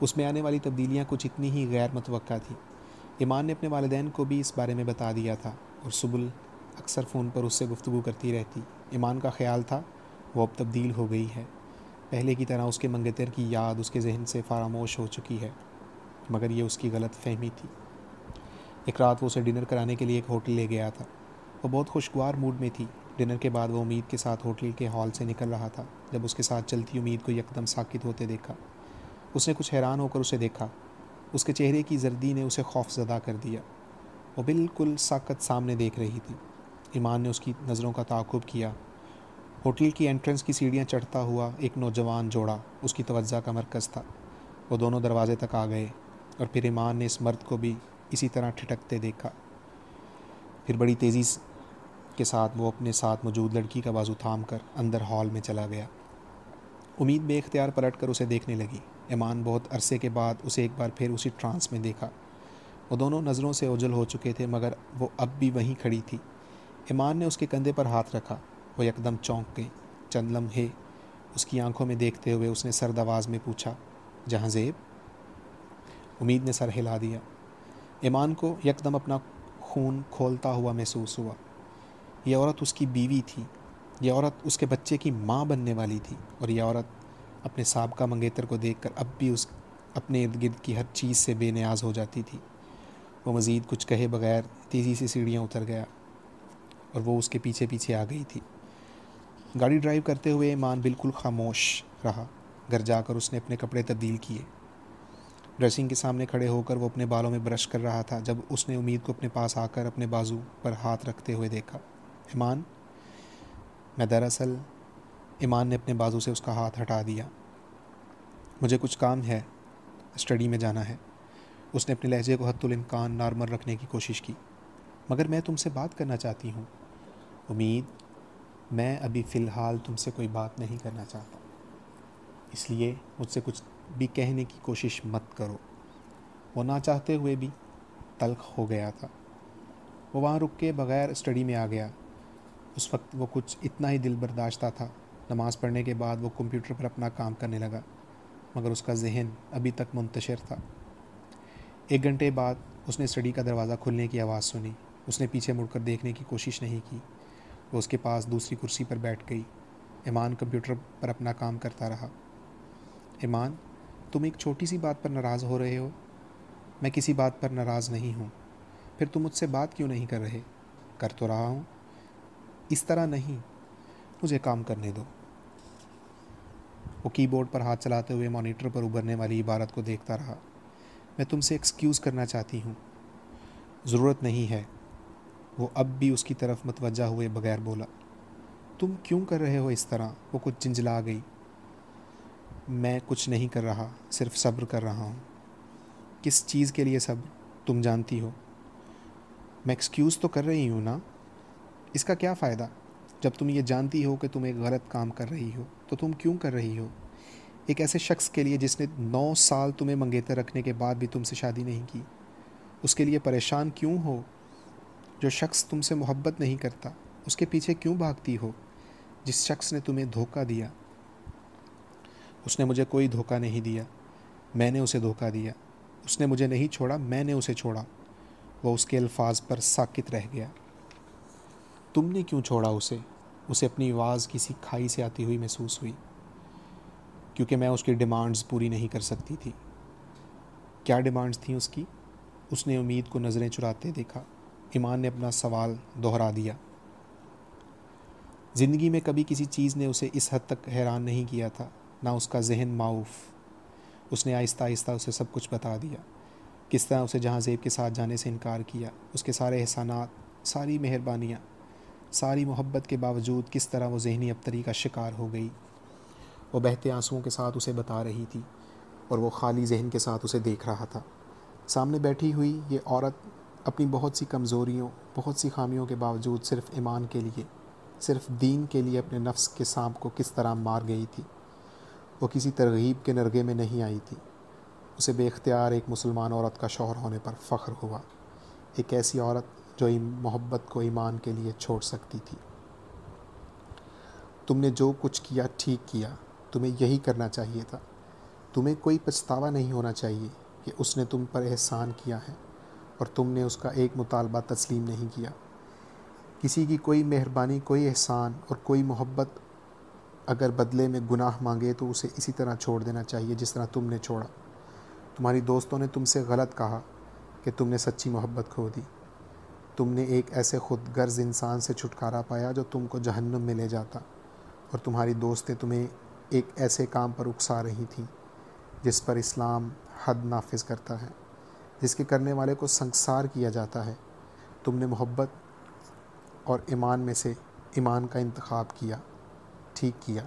اس میں آنے والی تبدیلیاں کچھ اتنی ہی غیر متوقع تھیں۔ ایمان نے اپنے والدین کو بھی اس بارے میں بتا دیا تھا اور سبل اکثر فون پر اس سے گفتگو کرتی رہتی۔ ایمان کا خیال تھا، وہ اب تبدیل ہو گئی ہے۔ پہلے کی طرح اس کے منگتر کی یاد، اس کے ذہن سے فراموش ہو چکی ہے۔ مگر یہ اس کی غلط فہمی تھی۔ ایک رات وہ اسے ڈنر کرانے کے لیے ایک ہوٹل لے گیا تھا۔ وہ بہت خوشگوار موڈ میں تھی۔ ڈنر کے بعد وہ امید کے ساتھ ہوٹل کے ہال سے نکل رہا تھا۔ جب اس کے ساتھ چلتی امید کو یکدم ساکت ہوتے دیکھا۔ اس نے کچھ حیران ہو کر اسے دیکھا۔ اس کے چہرے کی زردی نے اسے خوف زدہ کر دیا۔ وہ بالکل ساکت سامنے دیکھ رہی تھی۔ ایمان نے اس کی نظروں کا تعاقب کیا۔ ہوٹل کی انٹرنس کی سیڑھیاں چڑھتا ہوا ایک نوجوان جوڑا، اس کی توجہ کا مرکز تھا۔ وہ دونوں دروازے تک آ گئے۔ اور پھر ایمان نے اس مرد کو بھی اسی طرح ٹھٹکتے دیکھا۔ پھر بڑی تیزی کے ساتھ وہ اپنے ساتھ موجود لڑکی کا بازو تھام کر اندر ہال میں چلا گیا۔ امید بے اختیار پلٹ کر اسے دیکھنے لگی۔ ایمان بہت عرصے کے بعد اسے ایک بار پھر اسی ٹرانس میں دیکھا۔ وہ دونوں نظروں سے اوجل ہو چکے تھے، مگر وہ اب بھی وہیں کھڑی تھی۔ ایمان نے اس کے کندھے پر ہاتھ رکھا۔ وہ یکدم چونک گئی۔ چند لمحے اس کی آنکھوں میں دیکھتے ہوئے اس نے سرد آواز میں پوچھا، جہاں زیب؟ امید نے سر ہلا دیا۔ ایمان کو یکدم اپنا خون کھولتا ہوا محسوس ہوا۔ یہ عورت اس کی بیوی تھی۔ یہ عورت اس کے بچے کی ماں بننے والی تھی۔ اور یہ عورت اپنے سابقہ منگیتر کو دیکھ کر اب بھی اس اپنے ارد گرد کی ہر چیز سے بے نیاز ہو جاتی تھی۔ وہ مزید کچھ کہے بغیر تیزی سے سیڑھیاں اتر گیا اور وہ اس کے پیچھے پیچھے آ گئی تھی۔ گاڑی ڈرائیو کرتے ہوئے ایمان بالکل خاموش رہا۔ گھر جا کر اس نے اپنے کپڑے تبدیل کیے۔ ڈریسنگ کے سامنے کھڑے ہو کر وہ اپنے بالوں میں برش کر رہا تھا، جب اس نے امید کو اپنے پاس آ کر اپنے بازو پر ہاتھ رکھتے ہوئے دیکھا۔ ایمان، میں دراصل ایمان نے اپنے بازو سے اس کا ہاتھ ہٹا دیا۔ مجھے کچھ کام ہے، اسٹڈی میں جانا ہے۔ اس نے اپنے لہجے کو حت الامکان نارمل رکھنے کی کوشش کی۔ مگر میں تم سے بات کرنا چاہتی ہوں۔ امید، میں ابھی فی الحال تم سے کوئی بات نہیں کرنا چاہتا۔ اس لیے مجھ سے کچھ بھی کہنے کی کوشش مت کرو۔ وہ نہ چاہتے ہوئے بھی تلخ ہو گیا تھا۔ وہ وہاں رک کے بغیر اسٹڈی میں آ گیا۔ اس وقت وہ کچھ اتنا ہی دل برداشتہ تھا۔ نماز پڑھنے کے بعد وہ کمپیوٹر پر اپنا کام کرنے لگا، مگر اس کا ذہن ابھی تک منتشر تھا۔ ایک گھنٹے بعد اس نے اسٹڈی کا دروازہ کھلنے کی آواز سنی۔ اس نے پیچھے مڑ کر دیکھنے کی کوشش نہیں کی۔ وہ اس کے پاس دوسری کرسی پر بیٹھ گئی۔ ایمان کمپیوٹر پر اپنا کام کرتا رہا۔ ایمان تم ایک چھوٹی سی بات پر ناراض ہو رہے ہو، میں کسی بات پر ناراض نہیں ہوں۔ پھر تم مجھ سے بات کیوں نہیں کر رہے؟ کر تو رہا ہوں۔ اس طرح نہیں، مجھے کام کرنے دو۔ وہ کی بورڈ پر ہاتھ چلاتے ہوئے مانیٹر پر ابھرنے والی عبارت کو دیکھتا رہا۔ میں تم سے ایکسکیوز کرنا چاہتی ہوں۔ ضرورت نہیں ہے۔ وہ اب بھی اس کی طرف متوجہ ہوئے بغیر بولا، تم کیوں کر رہے ہو اس طرح؟ وہ کچھ جنجلا گئی۔ میں کچھ نہیں کر رہا، صرف صبر کر رہا ہوں۔ کس چیز کے لیے صبر؟ تم جانتی ہو۔ میں ایکسکیوز تو کر رہی ہوں نا؟ اس کا کیا فائدہ؟ جب تم یہ جانتی ہو کہ تم ایک غلط کام کر رہی ہو، تو تم کیوں کر رہی ہو؟ ایک ایسے شخص کے لیے جس نے نو سال تمہیں منگیتر رکھنے کے بعد بھی تم سے شادی نہیں کی۔ اس کے لیے پریشان کیوں ہو؟ جو شخص تم سے محبت نہیں کرتا، اس کے پیچھے کیوں بھاگتی ہو؟ جس شخص نے تمہیں دھوکہ دیا اس نے مجھے کوئی دھوکہ نہیں دیا، میں نے اسے دھوکہ دیا۔ اس نے مجھے نہیں چھوڑا، میں نے اسے چھوڑا۔ وہ اس کے الفاظ پر ساکت رہ گیا۔ تم نے کیوں چھوڑا اسے؟ اسے اپنی آواز کسی کھائی سے آتی ہوئی محسوس ہوئی، کیونکہ میں اس کی ڈیمانڈز پوری نہیں کر سکتی تھی۔ کیا ڈیمانڈز تھیں اس کی؟ اس نے امید کو نظریں چراتے دیکھا۔ ایمان نے اپنا سوال دہرا دیا۔ زندگی میں کبھی کسی چیز نے اسے اس حد تک حیران نہیں کیا تھا۔ نہ اس کا ذہن معاوف اس نے آہستہ آہستہ اسے سب کچھ بتا دیا۔ کس طرح اسے جہاں زیب کے ساتھ جانے سے انکار کیا۔ اس کے سارے احسانات، ساری مہربانیاں، ساری محبت کے باوجود کس طرح وہ ذہنی ابتری کا شکار ہو گئی۔ وہ بہتے آنسوؤں کے ساتھ اسے بتا رہی تھی اور وہ خالی ذہن کے ساتھ اسے دیکھ رہا تھا۔ سامنے بیٹھی ہوئی یہ عورت اپنی بہت سی کمزوریوں، بہت سی خامیوں کے باوجود صرف ایمان کے لیے، صرف دین کے لیے اپنے نفس کے سانپ کو کس طرح مار گئی تھی۔ وہ کسی ترغیب کے نرگے میں نہیں آئی تھی۔ اسے بے اختیار ایک مسلمان عورت کا شوہر ہونے پر فخر ہوا۔ ایک ایسی عورت جو محبت کو ایمان کے لیے چھوڑ سکتی تھی۔ تم نے جو کچھ کیا ٹھیک کیا، تمہیں یہی کرنا چاہیے تھا۔ تمہیں کوئی پچھتاوا نہیں ہونا چاہیے کہ اس نے تم پر احسان کیا ہے اور تم نے اس کا ایک مطالبہ تسلیم نہیں کیا۔ کسی کی کوئی مہربانی، کوئی احسان اور کوئی محبت اگر بدلے میں گناہ مانگے تو اسے اسی طرح چھوڑ دینا چاہیے جس طرح تم نے چھوڑا۔ تمہاری دوستوں نے تم سے غلط کہا کہ تم نے سچی محبت کھو دی۔ تم نے ایک ایسے خود غرض انسان سے چھٹکارا پایا جو تم کو جہنم میں لے جاتا۔ اور تمہاری دوستیں تمہیں ایک ایسے کام پر اکسا رہی تھیں جس پر اسلام حد نافذ کرتا ہے، جس کے کرنے والے کو سنسار کیا جاتا ہے۔ تم نے محبت اور ایمان میں سے ایمان کا انتخاب کیا۔ ٹھیک کیا۔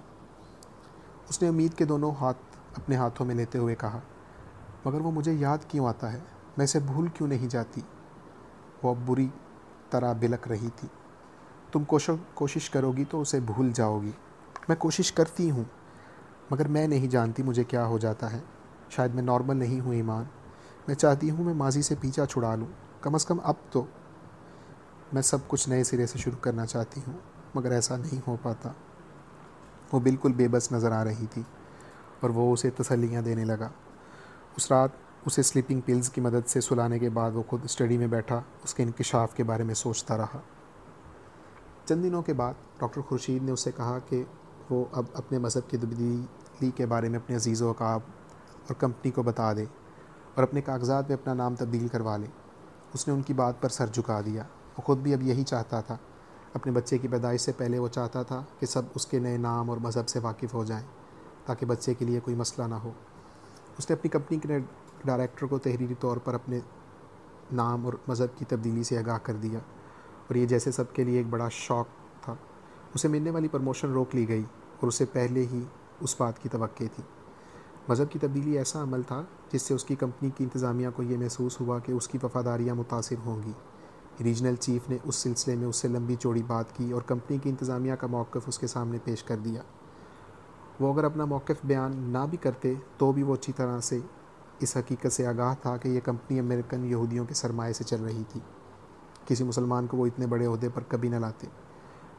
اس نے امید کے دونوں ہاتھ اپنے ہاتھوں میں لیتے ہوئے کہا، مگر وہ مجھے یاد کیوں آتا ہے؟ میں اسے بھول کیوں نہیں جاتی؟ وہ اب بری طرح بلک رہی تھی۔ تم کوشش کرو گی تو اسے بھول جاؤ گی۔ میں کوشش کرتی ہوں، مگر میں نہیں جانتی مجھے کیا ہو جاتا ہے۔ شاید میں نارمل نہیں ہوں ایمان۔ میں چاہتی ہوں میں ماضی سے پیچھا چھڑا لوں۔ کم از کم اب تو میں سب کچھ نئے سرے سے شروع کرنا چاہتی ہوں، مگر ایسا نہیں ہو پاتا۔ وہ بالکل بے بس نظر آ رہی تھی اور وہ اسے تسلیاں دینے لگا۔ اس رات اسے سلیپنگ پلز کی مدد سے سلانے کے بعد وہ خود اسٹڈی میں بیٹھا، اس کے انکشاف کے بارے میں سوچتا رہا۔ چند دنوں کے بعد ڈاکٹر خورشید نے اسے کہا کہ وہ اب اپنے مذہب کی تبدیلی کے بارے میں اپنے عزیز و اقاب اور کمپنی کو بتا دے اور اپنے کاغذات میں اپنا نام تبدیل کروا لے۔ اس نے ان کی بات پر سر جھکا دیا۔ وہ خود بھی اب یہی چاہتا تھا۔ اپنے بچے کی پیدائش سے پہلے وہ چاہتا تھا کہ سب اس کے نئے نام اور مذہب سے واقف ہو جائیں تاکہ بچے کے لیے کوئی مسئلہ نہ ہو۔ اس نے اپنی کمپنی کے ڈائریکٹر کو تحریری طور پر اپنے نام اور مذہب کی تبدیلی سے آگاہ کر دیا اور یہ جیسے سب کے لیے ایک بڑا شوق تھا۔ اسے ملنے والی پروموشن روک لی گئی اور اسے پہلے ہی اس بات کی توقع تھی۔ مذہب کی تبدیلی ایسا عمل تھا جس سے اس کی کمپنی کی انتظامیہ کو یہ محسوس ہوا کہ اس کی وفاداریاں متاثر ہوں گی۔ ریجنل چیف نے اس سلسلے میں اس سے لمبی چوڑی بات کی اور کمپنی کی انتظامیہ کا موقف اس کے سامنے پیش کر دیا۔ وہ اگر اپنا موقف بیان نہ بھی کرتے تو بھی وہ اچھی طرح سے اس حقیقت سے آگاہ تھا کہ یہ کمپنی امریکن یہودیوں کے سرمایے سے چل رہی تھی۔ کسی مسلمان کو وہ اتنے بڑے عہدے پر کبھی نہ لاتے۔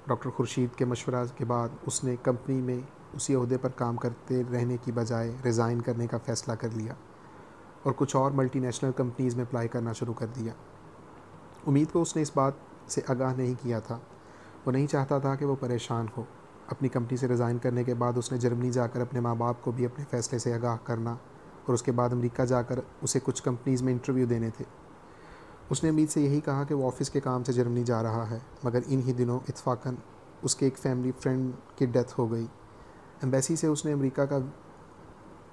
ڈاکٹر خورشید کے مشورہ کے بعد اس نے کمپنی میں اسی عہدے پر کام کرتے رہنے کی بجائے ریزائن کرنے کا فیصلہ کر لیا اور کچھ اور ملٹی نیشنل کمپنیز میں اپلائی کرنا شروع کر دیا۔ امید کو اس نے اس بات سے آگاہ نہیں کیا تھا۔ وہ نہیں چاہتا تھا کہ وہ پریشان ہو۔ اپنی کمپنی سے ریزائن کرنے کے بعد اس نے جرمنی جا کر اپنے ماں باپ کو بھی اپنے فیصلے سے آگاہ کرنا اور اس کے بعد امریکہ جا کر اسے کچھ کمپنیز میں انٹرویو دینے تھے۔ اس نے امید سے یہی کہا کہ وہ آفس کے کام سے جرمنی جا رہا ہے، مگر ان ہی دنوں اتفاقاً اس کے ایک فیملی فرینڈ کی ڈیتھ ہو گئی۔ ایمبیسی سے اس نے امریکہ کا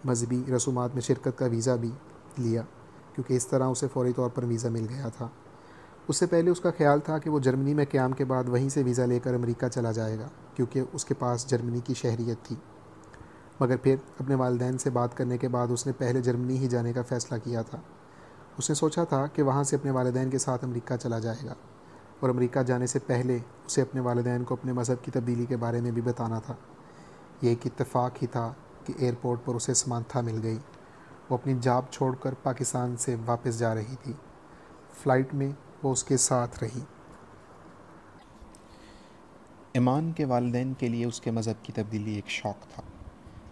مذہبی رسومات میں شرکت کا ویزا بھی لیا، کیونکہ اس طرح اسے فوری طور پر ویزا مل گیا تھا۔ اس سے پہلے اس کا خیال تھا کہ وہ جرمنی میں قیام کے بعد وہیں سے ویزا لے کر امریکہ چلا جائے گا، کیونکہ اس کے پاس جرمنی کی شہریت تھی۔ مگر پھر اپنے والدین سے بات کرنے کے بعد اس نے پہلے جرمنی ہی جانے کا فیصلہ کیا تھا۔ اس نے سوچا تھا کہ وہاں سے اپنے والدین کے ساتھ امریکہ چلا جائے گا، اور امریکہ جانے سے پہلے اسے اپنے والدین کو اپنے مذہب کی تبدیلی کے بارے میں بھی بتانا تھا۔ یہ ایک اتفاق ہی تھا کہ ایئرپورٹ پر اسے سمانتھا مل گئی۔ وہ اپنی جاب چھوڑ کر پاکستان سے واپس جا رہی تھی۔ فلائٹ میں وہ اس کے ساتھ رہی۔ ایمان کے والدین کے لیے اس کے مذہب کی تبدیلی ایک شوق تھا۔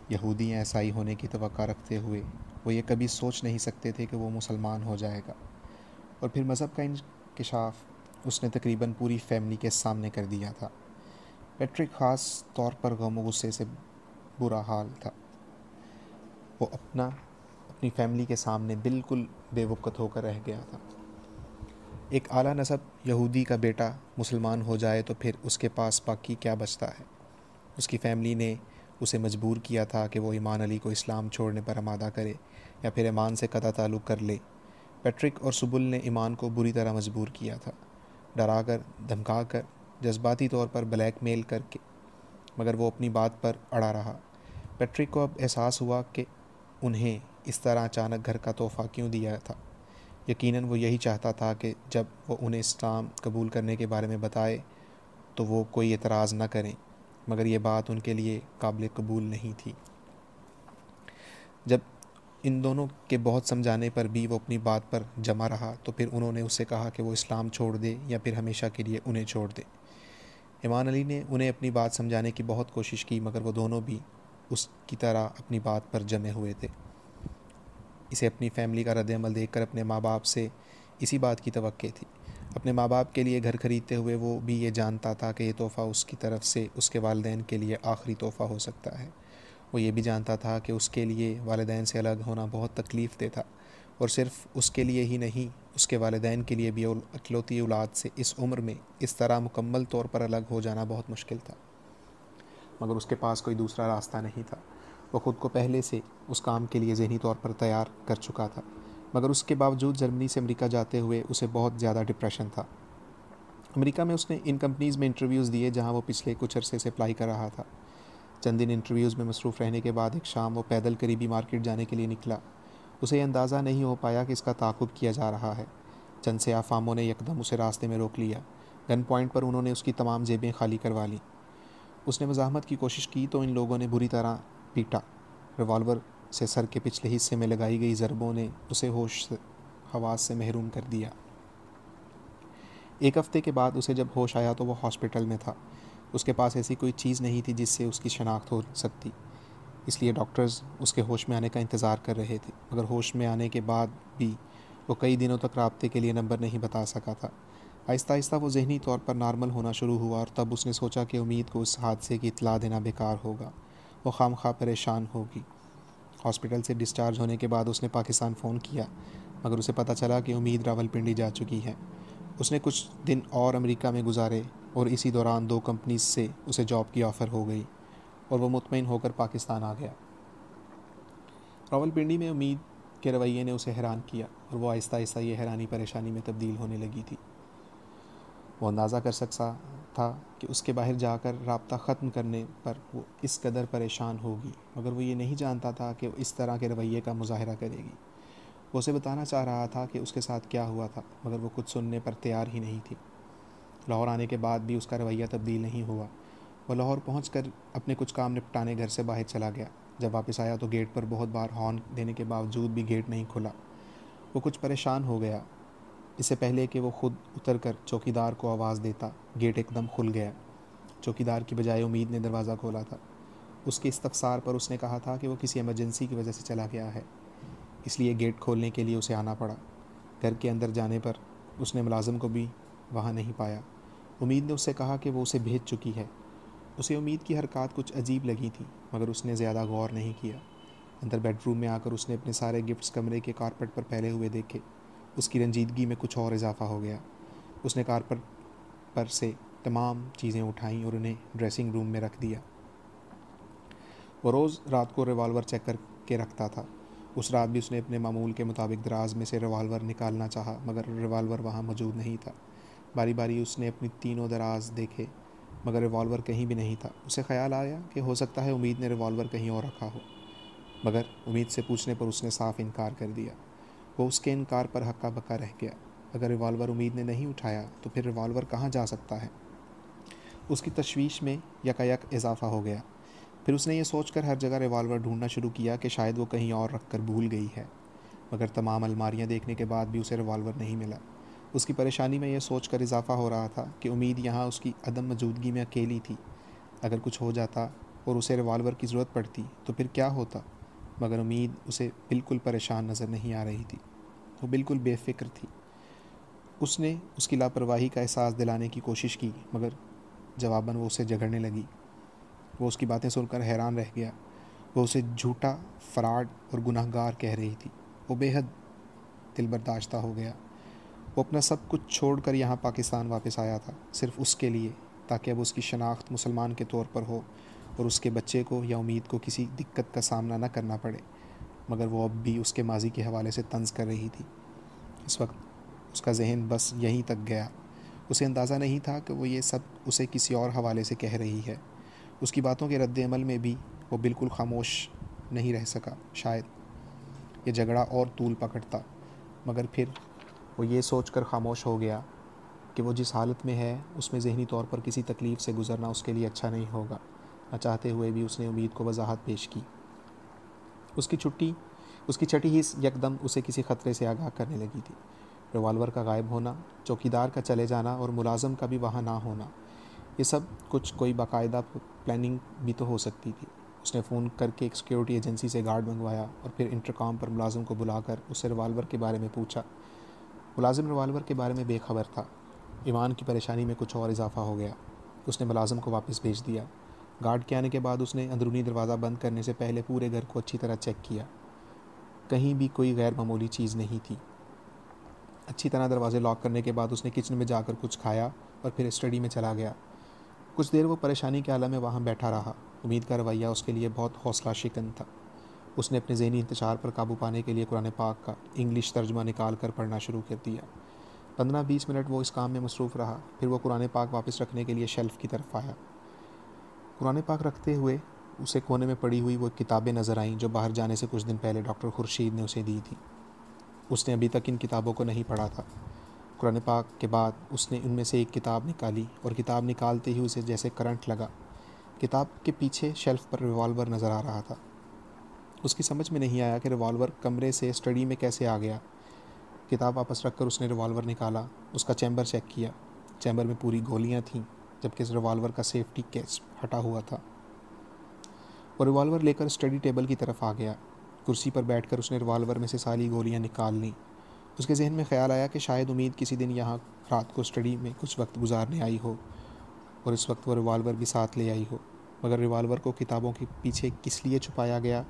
یہودی عیسائی ہونے کی توقع رکھتے ہوئے وہ یہ کبھی سوچ نہیں سکتے تھے کہ وہ مسلمان ہو جائے گا۔ اور پھر مذہب کا انکشاف اس نے تقریباً پوری فیملی کے سامنے کر دیا تھا۔ پیٹرک خاص طور پر غم و غصے سے برا حال تھا۔ وہ اپنا، اپنی فیملی کے سامنے بالکل بے وقت ہو کر رہ گیا تھا۔ ایک اعلیٰ نصب یہودی کا بیٹا مسلمان ہو جائے تو پھر اس کے پاس باقی کیا بچتا ہے؟ اس کی فیملی نے اسے مجبور کیا تھا کہ وہ ایمان علی کو اسلام چھوڑنے پر آمادہ کرے یا پھر ایمان سے قطع تعلق کر لے۔ پیٹرک اور سبل نے ایمان کو بری طرح مجبور کیا تھا۔ ڈرا کر، دھمکا کر، جذباتی طور پر بلیک میل کر کے، مگر وہ اپنی بات پر اڑا رہا۔ پیٹرک کو اب احساس ہوا کہ انہیں اس طرح اچانک گھر کا تحفہ کیوں دیا تھا؟ یقیناً وہ یہی چاہتا تھا کہ جب وہ انہیں اسلام قبول کرنے کے بارے میں بتائے تو وہ کوئی اعتراض نہ کریں، مگر یہ بات ان کے لیے قابل قبول نہیں تھی۔ جب ان دونوں کے بہت سمجھانے پر بھی وہ اپنی بات پر جمع رہا تو پھر انہوں نے اس سے کہا کہ وہ اسلام چھوڑ دے یا پھر ہمیشہ کے لیے انہیں چھوڑ دے۔ ایمان علی نے انہیں اپنی بات سمجھانے کی بہت کوشش کی، مگر وہ دونوں بھی اس کی طرح اپنی بات پر جمے ہوئے تھے۔ اسے اپنی فیملی کا رد عمل دیکھ کر اپنے ماں باپ سے اسی بات کی توقع تھی۔ اپنے ماں باپ کے لیے گھر خریدتے ہوئے وہ بھی یہ جانتا تھا کہ یہ تحفہ اس کی طرف سے اس کے والدین کے لیے آخری تحفہ ہو سکتا ہے۔ وہ یہ بھی جانتا تھا کہ اس کے لیے والدین سے الگ ہونا بہت تکلیف دہ تھا اور صرف اس کے لیے ہی نہیں، اس کے والدین کے لیے بھی اکلوتی اولاد سے اس عمر میں اس طرح مکمل طور پر الگ ہو جانا بہت مشکل تھا۔ مگر اس کے پاس کوئی دوسرا راستہ نہیں تھا۔ وہ خود کو پہلے سے اس کام کے لیے ذہنی طور پر تیار کر چکا تھا، مگر اس کے باوجود جرمنی سے امریکہ جاتے ہوئے اسے بہت زیادہ ڈپریشن تھا۔ امریکہ میں اس نے ان کمپنیز میں انٹرویوز دیے جہاں وہ پچھلے کچھ عرصے سے اپلائی کر رہا تھا۔ چند دن انٹرویوز میں مصروف رہنے کے بعد ایک شام وہ پیدل قریبی مارکیٹ جانے کے لیے نکلا۔ اسے یہ اندازہ نہیں ہو پایا کہ اس کا تعاقب کیا جا رہا ہے۔ چند سے آفاموں نے یکدم اسے راستے میں روک لیا۔ گن پوائنٹ پر انہوں نے اس کی تمام جیبیں خالی کروا لیں۔ اس نے مزاحمت کی کوشش کی تو ان لوگوں نے بری طرح پیٹا ریوالور سے سر کے پچھلے حصے میں لگائی گئی ضربوں نے اسے ہوش سے، حواس سے محروم کر دیا۔ ایک ہفتے کے بعد اسے جب ہوش آیا تو وہ ہاسپٹل میں تھا۔ اس کے پاس ایسی کوئی چیز نہیں تھی جس سے اس کی شناخت ہو سکتی۔ اس لیے ڈاکٹرز اس کے ہوش میں آنے کا انتظار کر رہے تھے۔ مگر ہوش میں آنے کے بعد بھی وہ کئی دنوں تک رابطے کے لیے نمبر نہیں بتا سکا تھا۔ آہستہ آہستہ وہ ذہنی طور پر نارمل ہونا شروع ہوا اور تب اس نے سوچا کہ امید کو اس حادثے کی اطلاع دینا بیکار ہوگا۔ وہ خام خواہ پریشان ہوگی۔ ہاسپٹل سے ڈسچارج ہونے کے بعد اس نے پاکستان فون کیا، مگر اسے پتہ چلا کہ امید راول پنڈی جا چکی ہے اس نے کچھ دن اور امریکہ میں گزارے اور اسی دوران دو کمپنیز سے اسے جاب کی آفر ہو گئی اور وہ مطمئن ہو کر پاکستان آ گیا۔ راول پنڈی میں امید کے رویے نے اسے حیران کیا اور وہ آہستہ آہستہ یہ حیرانی پریشانی میں تبدیل ہونے لگی تھی۔ وہ اندازہ کر سکتا تھا کہ اس کے باہر جا کر رابطہ ختم کرنے پر وہ اس قدر پریشان ہوگی۔ مگر وہ یہ نہیں جانتا تھا کہ وہ اس طرح کے رویے کا مظاہرہ کرے گی۔ وہ اسے بتانا چاہ رہا تھا کہ اس کے ساتھ کیا ہوا تھا، مگر وہ کچھ سننے پر تیار ہی نہیں تھی۔ لاہور آنے کے بعد بھی اس کا رویہ تبدیل نہیں ہوا۔ وہ لاہور پہنچ کر اپنے کچھ کام نپٹانے گھر سے باہر چلا گیا۔ جب واپس آیا تو گیٹ پر بہت بار ہارن دینے کے باوجود بھی گیٹ نہیں کھلا۔ وہ کچھ پریشان ہو گیا۔ اس سے پہلے کہ وہ خود اتر کر چوکی دار کو آواز دیتا، گیٹ ایک دم کھل گیا۔ چوکی دار کی بجائے امید نے دروازہ کھولا تھا۔ اس کے استفسار پر اس نے کہا تھا کہ وہ کسی ایمرجنسی کی وجہ سے چلا گیا ہے۔ اس لیے گیٹ کھولنے کے لیے اسے آنا پڑا۔ گھر کے اندر جانے پر اس نے ملازم کو بھی وہاں نہیں پایا۔ امید نے اس سے کہا کہ وہ اسے بھیج چکی ہے۔ اسے امید کی حرکات کچھ عجیب لگی تھی، مگر اس نے زیادہ غور نہیں کیا۔ اندر بیڈ روم میں آ کر اس نے اپنے سارے گفٹس کمرے کے کارپٹ پر پھیلے ہوئے دیکھے۔ اس کی رنجیدگی میں کچھ اور اضافہ ہو گیا۔ اس نے کارپٹ پر سے تمام چیزیں اٹھائیں اور انہیں ڈریسنگ روم میں رکھ دیا۔ وہ روز رات کو ریوالور چیک کر کے رکھتا تھا۔ اس رات بھی اس نے اپنے معمول کے مطابق دراز میں سے ریوالور نکالنا چاہا، مگر ریوالور وہاں موجود نہیں تھا۔ باری باری اس نے اپنی تینوں دراز دیکھے، مگر ریوالور کہیں بھی نہیں تھا۔ اسے خیال آیا کہ ہو سکتا ہے امید نے ریوالور کہیں اور رکھا ہو، مگر امید سے پوچھنے پر اس نے صاف انکار کر دیا۔ وہ اس کے انکار پر ہکا بکا رہ گیا۔ اگر ریوالور امید نے نہیں اٹھایا تو پھر ریوالور کہاں جا سکتا ہے؟ اس کی تشویش میں یکا یک اضافہ ہو گیا۔ پھر اس نے یہ سوچ کر ہر جگہ ریوالور ڈھونڈنا شروع کیا کہ شاید وہ کہیں اور رکھ کر بھول گئی ہے۔ مگر تمام الماریاں دیکھنے کے بعد بھی اسے ریوالور نہیں ملا۔ اس کی پریشانی میں یہ سوچ کر اضافہ ہو رہا تھا کہ امید یہاں اس کی عدم موجودگی میں اکیلی تھی۔ اگر کچھ ہو جاتا اور اسے ریوالور کی ضرورت پڑتی تو پھر کیا ہوتا؟ مگر امید اسے بالکل پریشان نظر نہیں آ رہی تھی۔ وہ بالکل بے فکر تھی۔ اس نے اس کی لاپرواہی کا احساس دلانے کی کوشش کی، مگر جواباً وہ اسے جگڑنے لگی۔ وہ اس کی باتیں سن کر حیران رہ گیا۔ وہ اسے جھوٹا، فراڈ اور گناہ گار کہہ رہی تھی۔ وہ بے حد دل برداشتہ ہو گیا۔ وہ اپنا سب کچھ چھوڑ کر یہاں پاکستان واپس آیا تھا، صرف اس کے لیے، تاکہ اب اس کی شناخت مسلمان کے طور پر ہو۔ اور اس کے بچے کو یا امید کو کسی دقت کا سامنا نہ کرنا پڑے۔ مگر وہ اب بھی اس کے ماضی کے حوالے سے طنز کر رہی تھی۔ اس وقت اس کا ذہن بس یہیں تک گیا۔ اسے اندازہ نہیں تھا کہ وہ یہ سب اسے کسی اور حوالے سے کہہ رہی ہے۔ اس کی باتوں کے رد عمل میں بھی وہ بالکل خاموش نہیں رہ سکا، شاید یہ جھگڑا اور طول پکڑتا۔ مگر پھر وہ یہ سوچ کر خاموش ہو گیا کہ وہ جس حالت میں ہے، اس میں ذہنی طور پر کسی تکلیف سے گزرنا اس کے لیے اچھا نہیں ہوگا۔ چاہتے ہوئے بھی اس نے امید کو وضاحت پیش کی۔ اس کی چھٹی، اس کی چھٹی ہی یکدم اسے کسی خطرے سے آگاہ کرنے لگی تھی۔ ریوالور کا غائب ہونا چوکی دار کا چلے جانا اور ملازم کا بھی وہاں نہ ہونا، یہ سب کچھ کوئی باقاعدہ پلاننگ بھی تو ہو سکتی تھی۔ اس نے فون کر کے ایک سیکیورٹی ایجنسی سے گارڈ منگوایا اور پھر انٹرکام پر ملازم کو بلا کر اسے ریوالور کے بارے میں پوچھا۔ ملازم ریوالور کے بارے میں بے خبر تھا۔ ایمان کی پریشانی میں کچھ اور اضافہ ہو گیا۔ اس نے ملازم کو واپس بھیج دیا۔ گارڈ کے آنے کے بعد اس نے اندرونی دروازہ بند کرنے سے پہلے پورے گھر کو اچھی طرح چیک کیا۔ کہیں بھی کوئی غیر معمولی چیز نہیں تھی۔ اچھی طرح دروازے لاک کرنے کے بعد اس نے کچن میں جا کر کچھ کھایا اور پھر اسٹڈی میں چلا گیا۔ کچھ دیر وہ پریشانی کے عالم میں وہاں بیٹھا رہا۔ امید کا رویہ اس کے لیے بہت حوصلہ شکن تھا۔ اس نے اپنے ذہنی انتشار پر قابو پانے کے لیے قرآن پاک کا انگلش ترجمہ نکال کر پڑھنا شروع کر دیا۔ پندرہ بیس منٹ وہ اس کام میں مصروف رہا۔ پھر وہ قرآن پاک واپس رکھنے کے لیے شیلف کی طرف آیا۔ قرآن پاک رکھتے ہوئے اسے کونے میں پڑی ہوئی وہ کتابیں نظر آئیں جو باہر جانے سے کچھ دن پہلے ڈاکٹر خورشید نے اسے دی تھی اس نے ابھی تک ان کتابوں کو نہیں پڑھا تھا۔ قرآن پاک کے بعد اس نے ان میں سے ایک کتاب نکالی اور کتاب نکالتے ہی اسے جیسے کرنٹ لگا۔ کتاب کے پیچھے شیلف پر ریوالور نظر آ رہا تھا۔ اس کی سمجھ میں نہیں آیا کہ ریوالور کمرے سے اسٹڈی میں کیسے آ گیا۔ کتاب واپس رکھ کر اس نے ریوالور نکالا۔ اس کا چیمبر چیک کیا۔ چیمبر میں پوری گولیاں تھیں۔ جبکہ اس ریوالور کا سیفٹی کیس ہٹا ہوا تھا۔ وہ ریوالور لے کر اسٹڈی ٹیبل کی طرف آ گیا۔ کرسی پر بیٹھ کر اس نے ریوالور میں سے ساری گولیاں نکال لیں اس کے ذہن میں خیال آیا کہ شاید امید کسی دن یہاں رات کو اسٹڈی میں کچھ وقت گزارنے آئی ہو اور اس وقت وہ ریوالور بھی ساتھ لے آئی ہو۔ مگر ریوالور کو کتابوں کے پیچھے کس لیے چھپایا گیا؟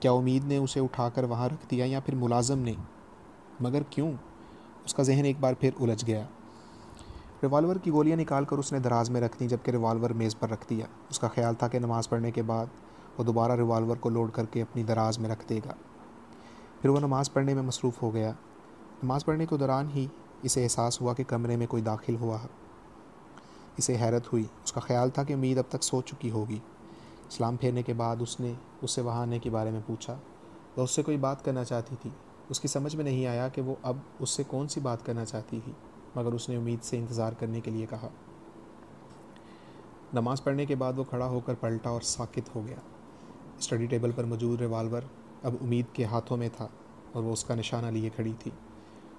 کیا امید نے اسے اٹھا کر وہاں رکھ دیا یا پھر ملازم نے؟ مگر کیوں؟ اس کا ذہن ایک بار پھر الجھ گیا۔ ریوالور کی گولیاں نکال کر اس نے دراز میں رکھ دیں جبکہ ریوالور میز پر رکھ دیا اس کا خیال تھا کہ نماز پڑھنے کے بعد وہ دوبارہ ریوالور کو لوڈ کر کے اپنی دراز میں رکھ دے گا۔ پھر وہ نماز پڑھنے میں مصروف ہو گیا۔ نماز پڑھنے کے دوران ہی اسے احساس ہوا کہ کمرے میں کوئی داخل ہوا اسے حیرت ہوئی۔ اس کا خیال تھا کہ امید اب تک سو چکی ہوگی۔ اسلام پھیرنے کے بعد اس نے اس سے وہاں آنے کے بارے میں پوچھا۔ وہ اس سے کوئی بات کرنا چاہتی تھی۔ اس کی سمجھ میں نہیں آیا کہ وہ اب اس سے کون سی بات کرنا چاہتی تھی۔ مگر اس نے امید سے انتظار کرنے کے لیے کہا۔ نماز پڑھنے کے بعد وہ کھڑا ہو کر پلٹا اور ساکت ہو گیا۔ اسٹڈی ٹیبل پر موجود ریوالور اب امید کے ہاتھوں میں تھا اور وہ اس کا نشانہ لیے کھڑی تھی۔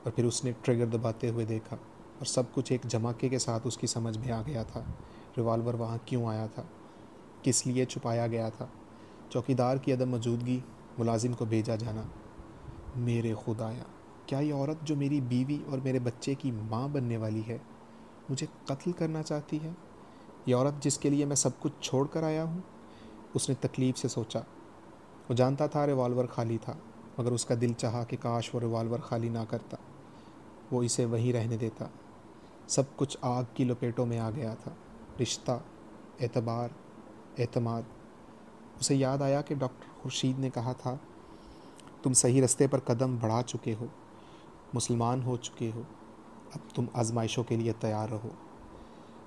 اور پھر اس نے ٹریگر دباتے ہوئے دیکھا اور سب کچھ ایک جھماکے کے ساتھ اس کی سمجھ میں آ گیا تھا۔ ریوالور وہاں کیوں آیا تھا؟ کس لیے چھپایا گیا تھا؟ چوکی دار کی عدم موجودگی، ملازم کو بھیجا جانا۔ میرے خدایا۔ کیا یہ عورت جو میری بیوی اور میرے بچے کی ماں بننے والی ہے، مجھے قتل کرنا چاہتی ہے؟ یہ عورت جس کے لیے میں سب کچھ چھوڑ کر آیا ہوں، اس نے تکلیف سے سوچا۔ وہ جانتا تھا ریوالور خالی تھا، مگر اس کا دل چاہا کہ کاش وہ ریوالور خالی نہ کرتا۔ وہ اسے وہیں رہنے دیتا۔ سب کچھ آگ کی لپیٹوں میں آ گیا تھا۔ رشتہ، اعتبار، اعتماد۔ اسے یاد آیا کہ ڈاکٹر خورشید نے کہا تھا، تم صحیح رستے پر قدم بڑھا چکے ہو۔ مسلمان ہو چکے ہو، اب تم آزمائشوں کے لیے تیار رہو۔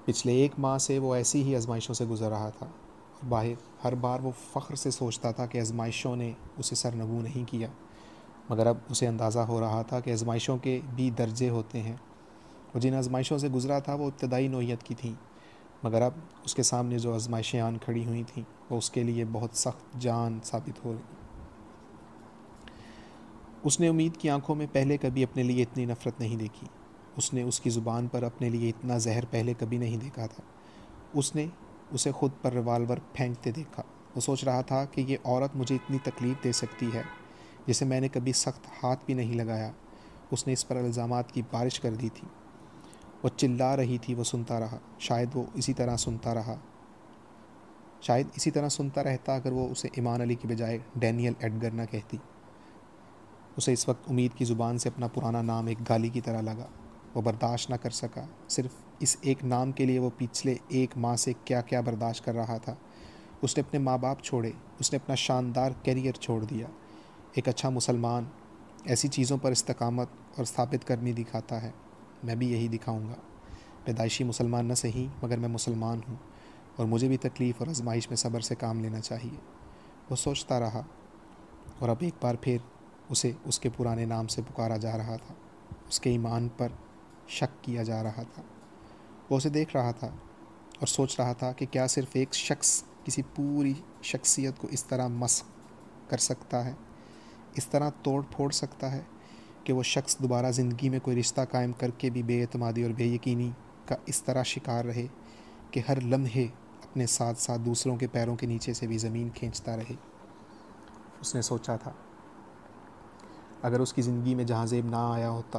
پچھلے ایک ماہ سے وہ ایسی ہی آزمائشوں سے گزر رہا تھا۔ اور باہر، ہر بار وہ فخر سے سوچتا تھا کہ آزمائشوں نے اسے سرنگو نہیں کیا۔ مگر اب اسے اندازہ ہو رہا تھا کہ آزمائشوں کے بھی درجے ہوتے ہیں۔ وہ جن آزمائشوں سے گزرا تھا، وہ ابتدائی نوعیت کی تھیں۔ مگر اب اس کے سامنے جو آزمائشیں آن کھڑی ہوئی تھیں، وہ اس کے لیے بہت سخت جان ثابت ہو رہی۔ اس نے امید کی آنکھوں میں پہلے کبھی اپنے لیے اتنی نفرت نہیں دیکھی۔ اس نے اس کی زبان پر اپنے لیے اتنا زہر پہلے کبھی نہیں دیکھا تھا۔ اس نے اسے خود پر ریوالور پھینکتے دیکھا۔ وہ سوچ رہا تھا کہ یہ عورت مجھے اتنی تکلیف دے سکتی ہے جسے میں نے کبھی سخت ہاتھ بھی نہیں لگایا۔ اس نے اس پر الزامات کی بارش کر دی تھی۔ وہ چلا رہی تھی، وہ سنتا رہا۔ شاید وہ اسی طرح سنتا رہا۔ شاید اسی طرح سنتا رہتا اگر وہ اسے ایمان علی کی بجائے ڈینیل ایڈگر نہ کہتی۔ اسے اس وقت امید کی زبان سے اپنا پرانا نام ایک گالی کی طرح لگا۔ وہ برداشت نہ کر سکا، صرف اس ایک نام کے لیے وہ پچھلے ایک ماہ سے کیا کیا برداشت کر رہا تھا۔ اس نے اپنے ماں باپ چھوڑے، اس نے اپنا شاندار کیریئر چھوڑ دیا۔ ایک اچھا مسلمان ایسی چیزوں پر استقامت اور ثابت کرنی دکھاتا ہے۔ میں بھی یہی دکھاؤں گا۔ پیدائشی مسلمان نہ صحیح، مگر میں مسلمان ہوں اور مجھے بھی تکلیف اور آزمائش میں صبر سے کام لینا چاہیے۔ وہ سوچتا رہا اور اب ایک بار پھر اسے اس کے پرانے نام سے پکارا جا رہا تھا۔ اس کے ایمان پر شک کیا جا رہا تھا۔ وہ اسے دیکھ رہا تھا اور سوچ رہا تھا کہ کیا صرف ایک شخص کسی پوری شخصیت کو اس طرح مسق کر سکتا ہے، اس طرح توڑ پھوڑ سکتا ہے کہ وہ شخص دوبارہ زندگی میں کوئی رشتہ قائم کر کے بھی بے اعتمادی اور بے یقینی کا اس طرح شکار رہے کہ ہر لمحے اپنے ساتھ ساتھ دوسروں کے پیروں کے نیچے سے بھی زمین کھینچتا رہے۔ اس نے سوچا تھا اگر اس کی زندگی میں جہاں زیب نہ آیا ہوتا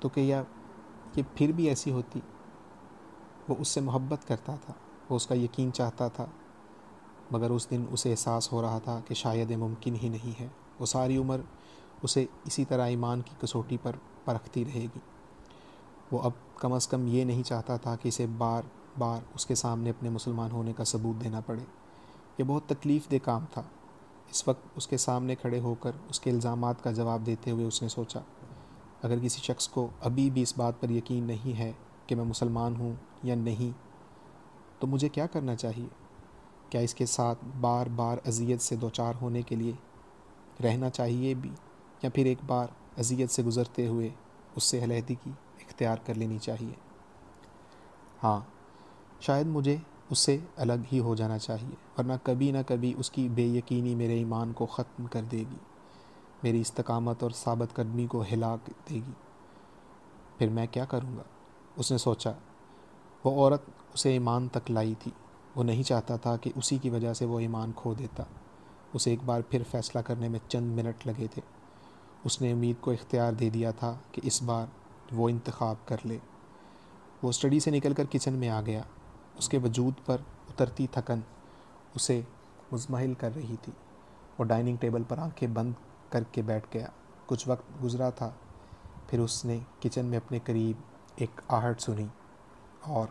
تو کہ یا یہ پھر بھی ایسی ہوتی، وہ اس سے محبت کرتا تھا، وہ اس کا یقین چاہتا تھا، مگر اس دن اسے احساس ہو رہا تھا کہ شاید یہ ممکن ہی نہیں ہے۔ وہ ساری عمر اسے اسی طرح ایمان کی کسوٹی پر پرکھتی رہے گی۔ وہ اب کم از کم یہ نہیں چاہتا تھا کہ اسے بار بار اس کے سامنے اپنے مسلمان ہونے کا ثبوت دینا پڑے۔ یہ بہت تکلیف دہ کام تھا۔ اس وقت اس کے سامنے کھڑے ہو کر اس کے الزامات کا جواب دیتے ہوئے اس نے سوچا، اگر کسی شخص کو ابھی بھی اس بات پر یقین نہیں ہے کہ میں مسلمان ہوں یا نہیں، تو مجھے کیا کرنا چاہیے؟ کیا اس کے ساتھ بار بار اذیت سے دوچار ہونے کے لیے رہنا چاہیے بھی، یا پھر ایک بار اذیت سے گزرتے ہوئے اس سے علیحدگی کی اختیار کر لینی چاہیے؟ ہاں شاید مجھے اس سے الگ ہی ہو جانا چاہیے، ورنہ کبھی نہ کبھی اس کی بے یقینی میرے ایمان کو ختم کر دے گی، میری استقامت اور ثابت قدمی کو ہلا دے گی۔ پھر میں کیا کروں گا؟ اس نے سوچا، وہ عورت اسے ایمان تک لائی تھی، وہ نہیں چاہتا تھا کہ اسی کی وجہ سے وہ ایمان کھو دیتا۔ اسے ایک بار پھر فیصلہ کرنے میں چند منٹ لگے تھے۔ اس نے امید کو اختیار دے دیا تھا کہ اس بار وہ انتخاب کر لے۔ وہ اسٹڈی سے نکل کر کچن میں آ گیا۔ اس کے وجود پر اترتی تھکن اسے مزمحل کر رہی تھی۔ وہ ڈائننگ ٹیبل پر آنکھیں بند کر کے بیٹھ گیا۔ کچھ وقت گزرا تھا، پھر اس نے کچن میں اپنے قریب ایک آہٹ سنی اور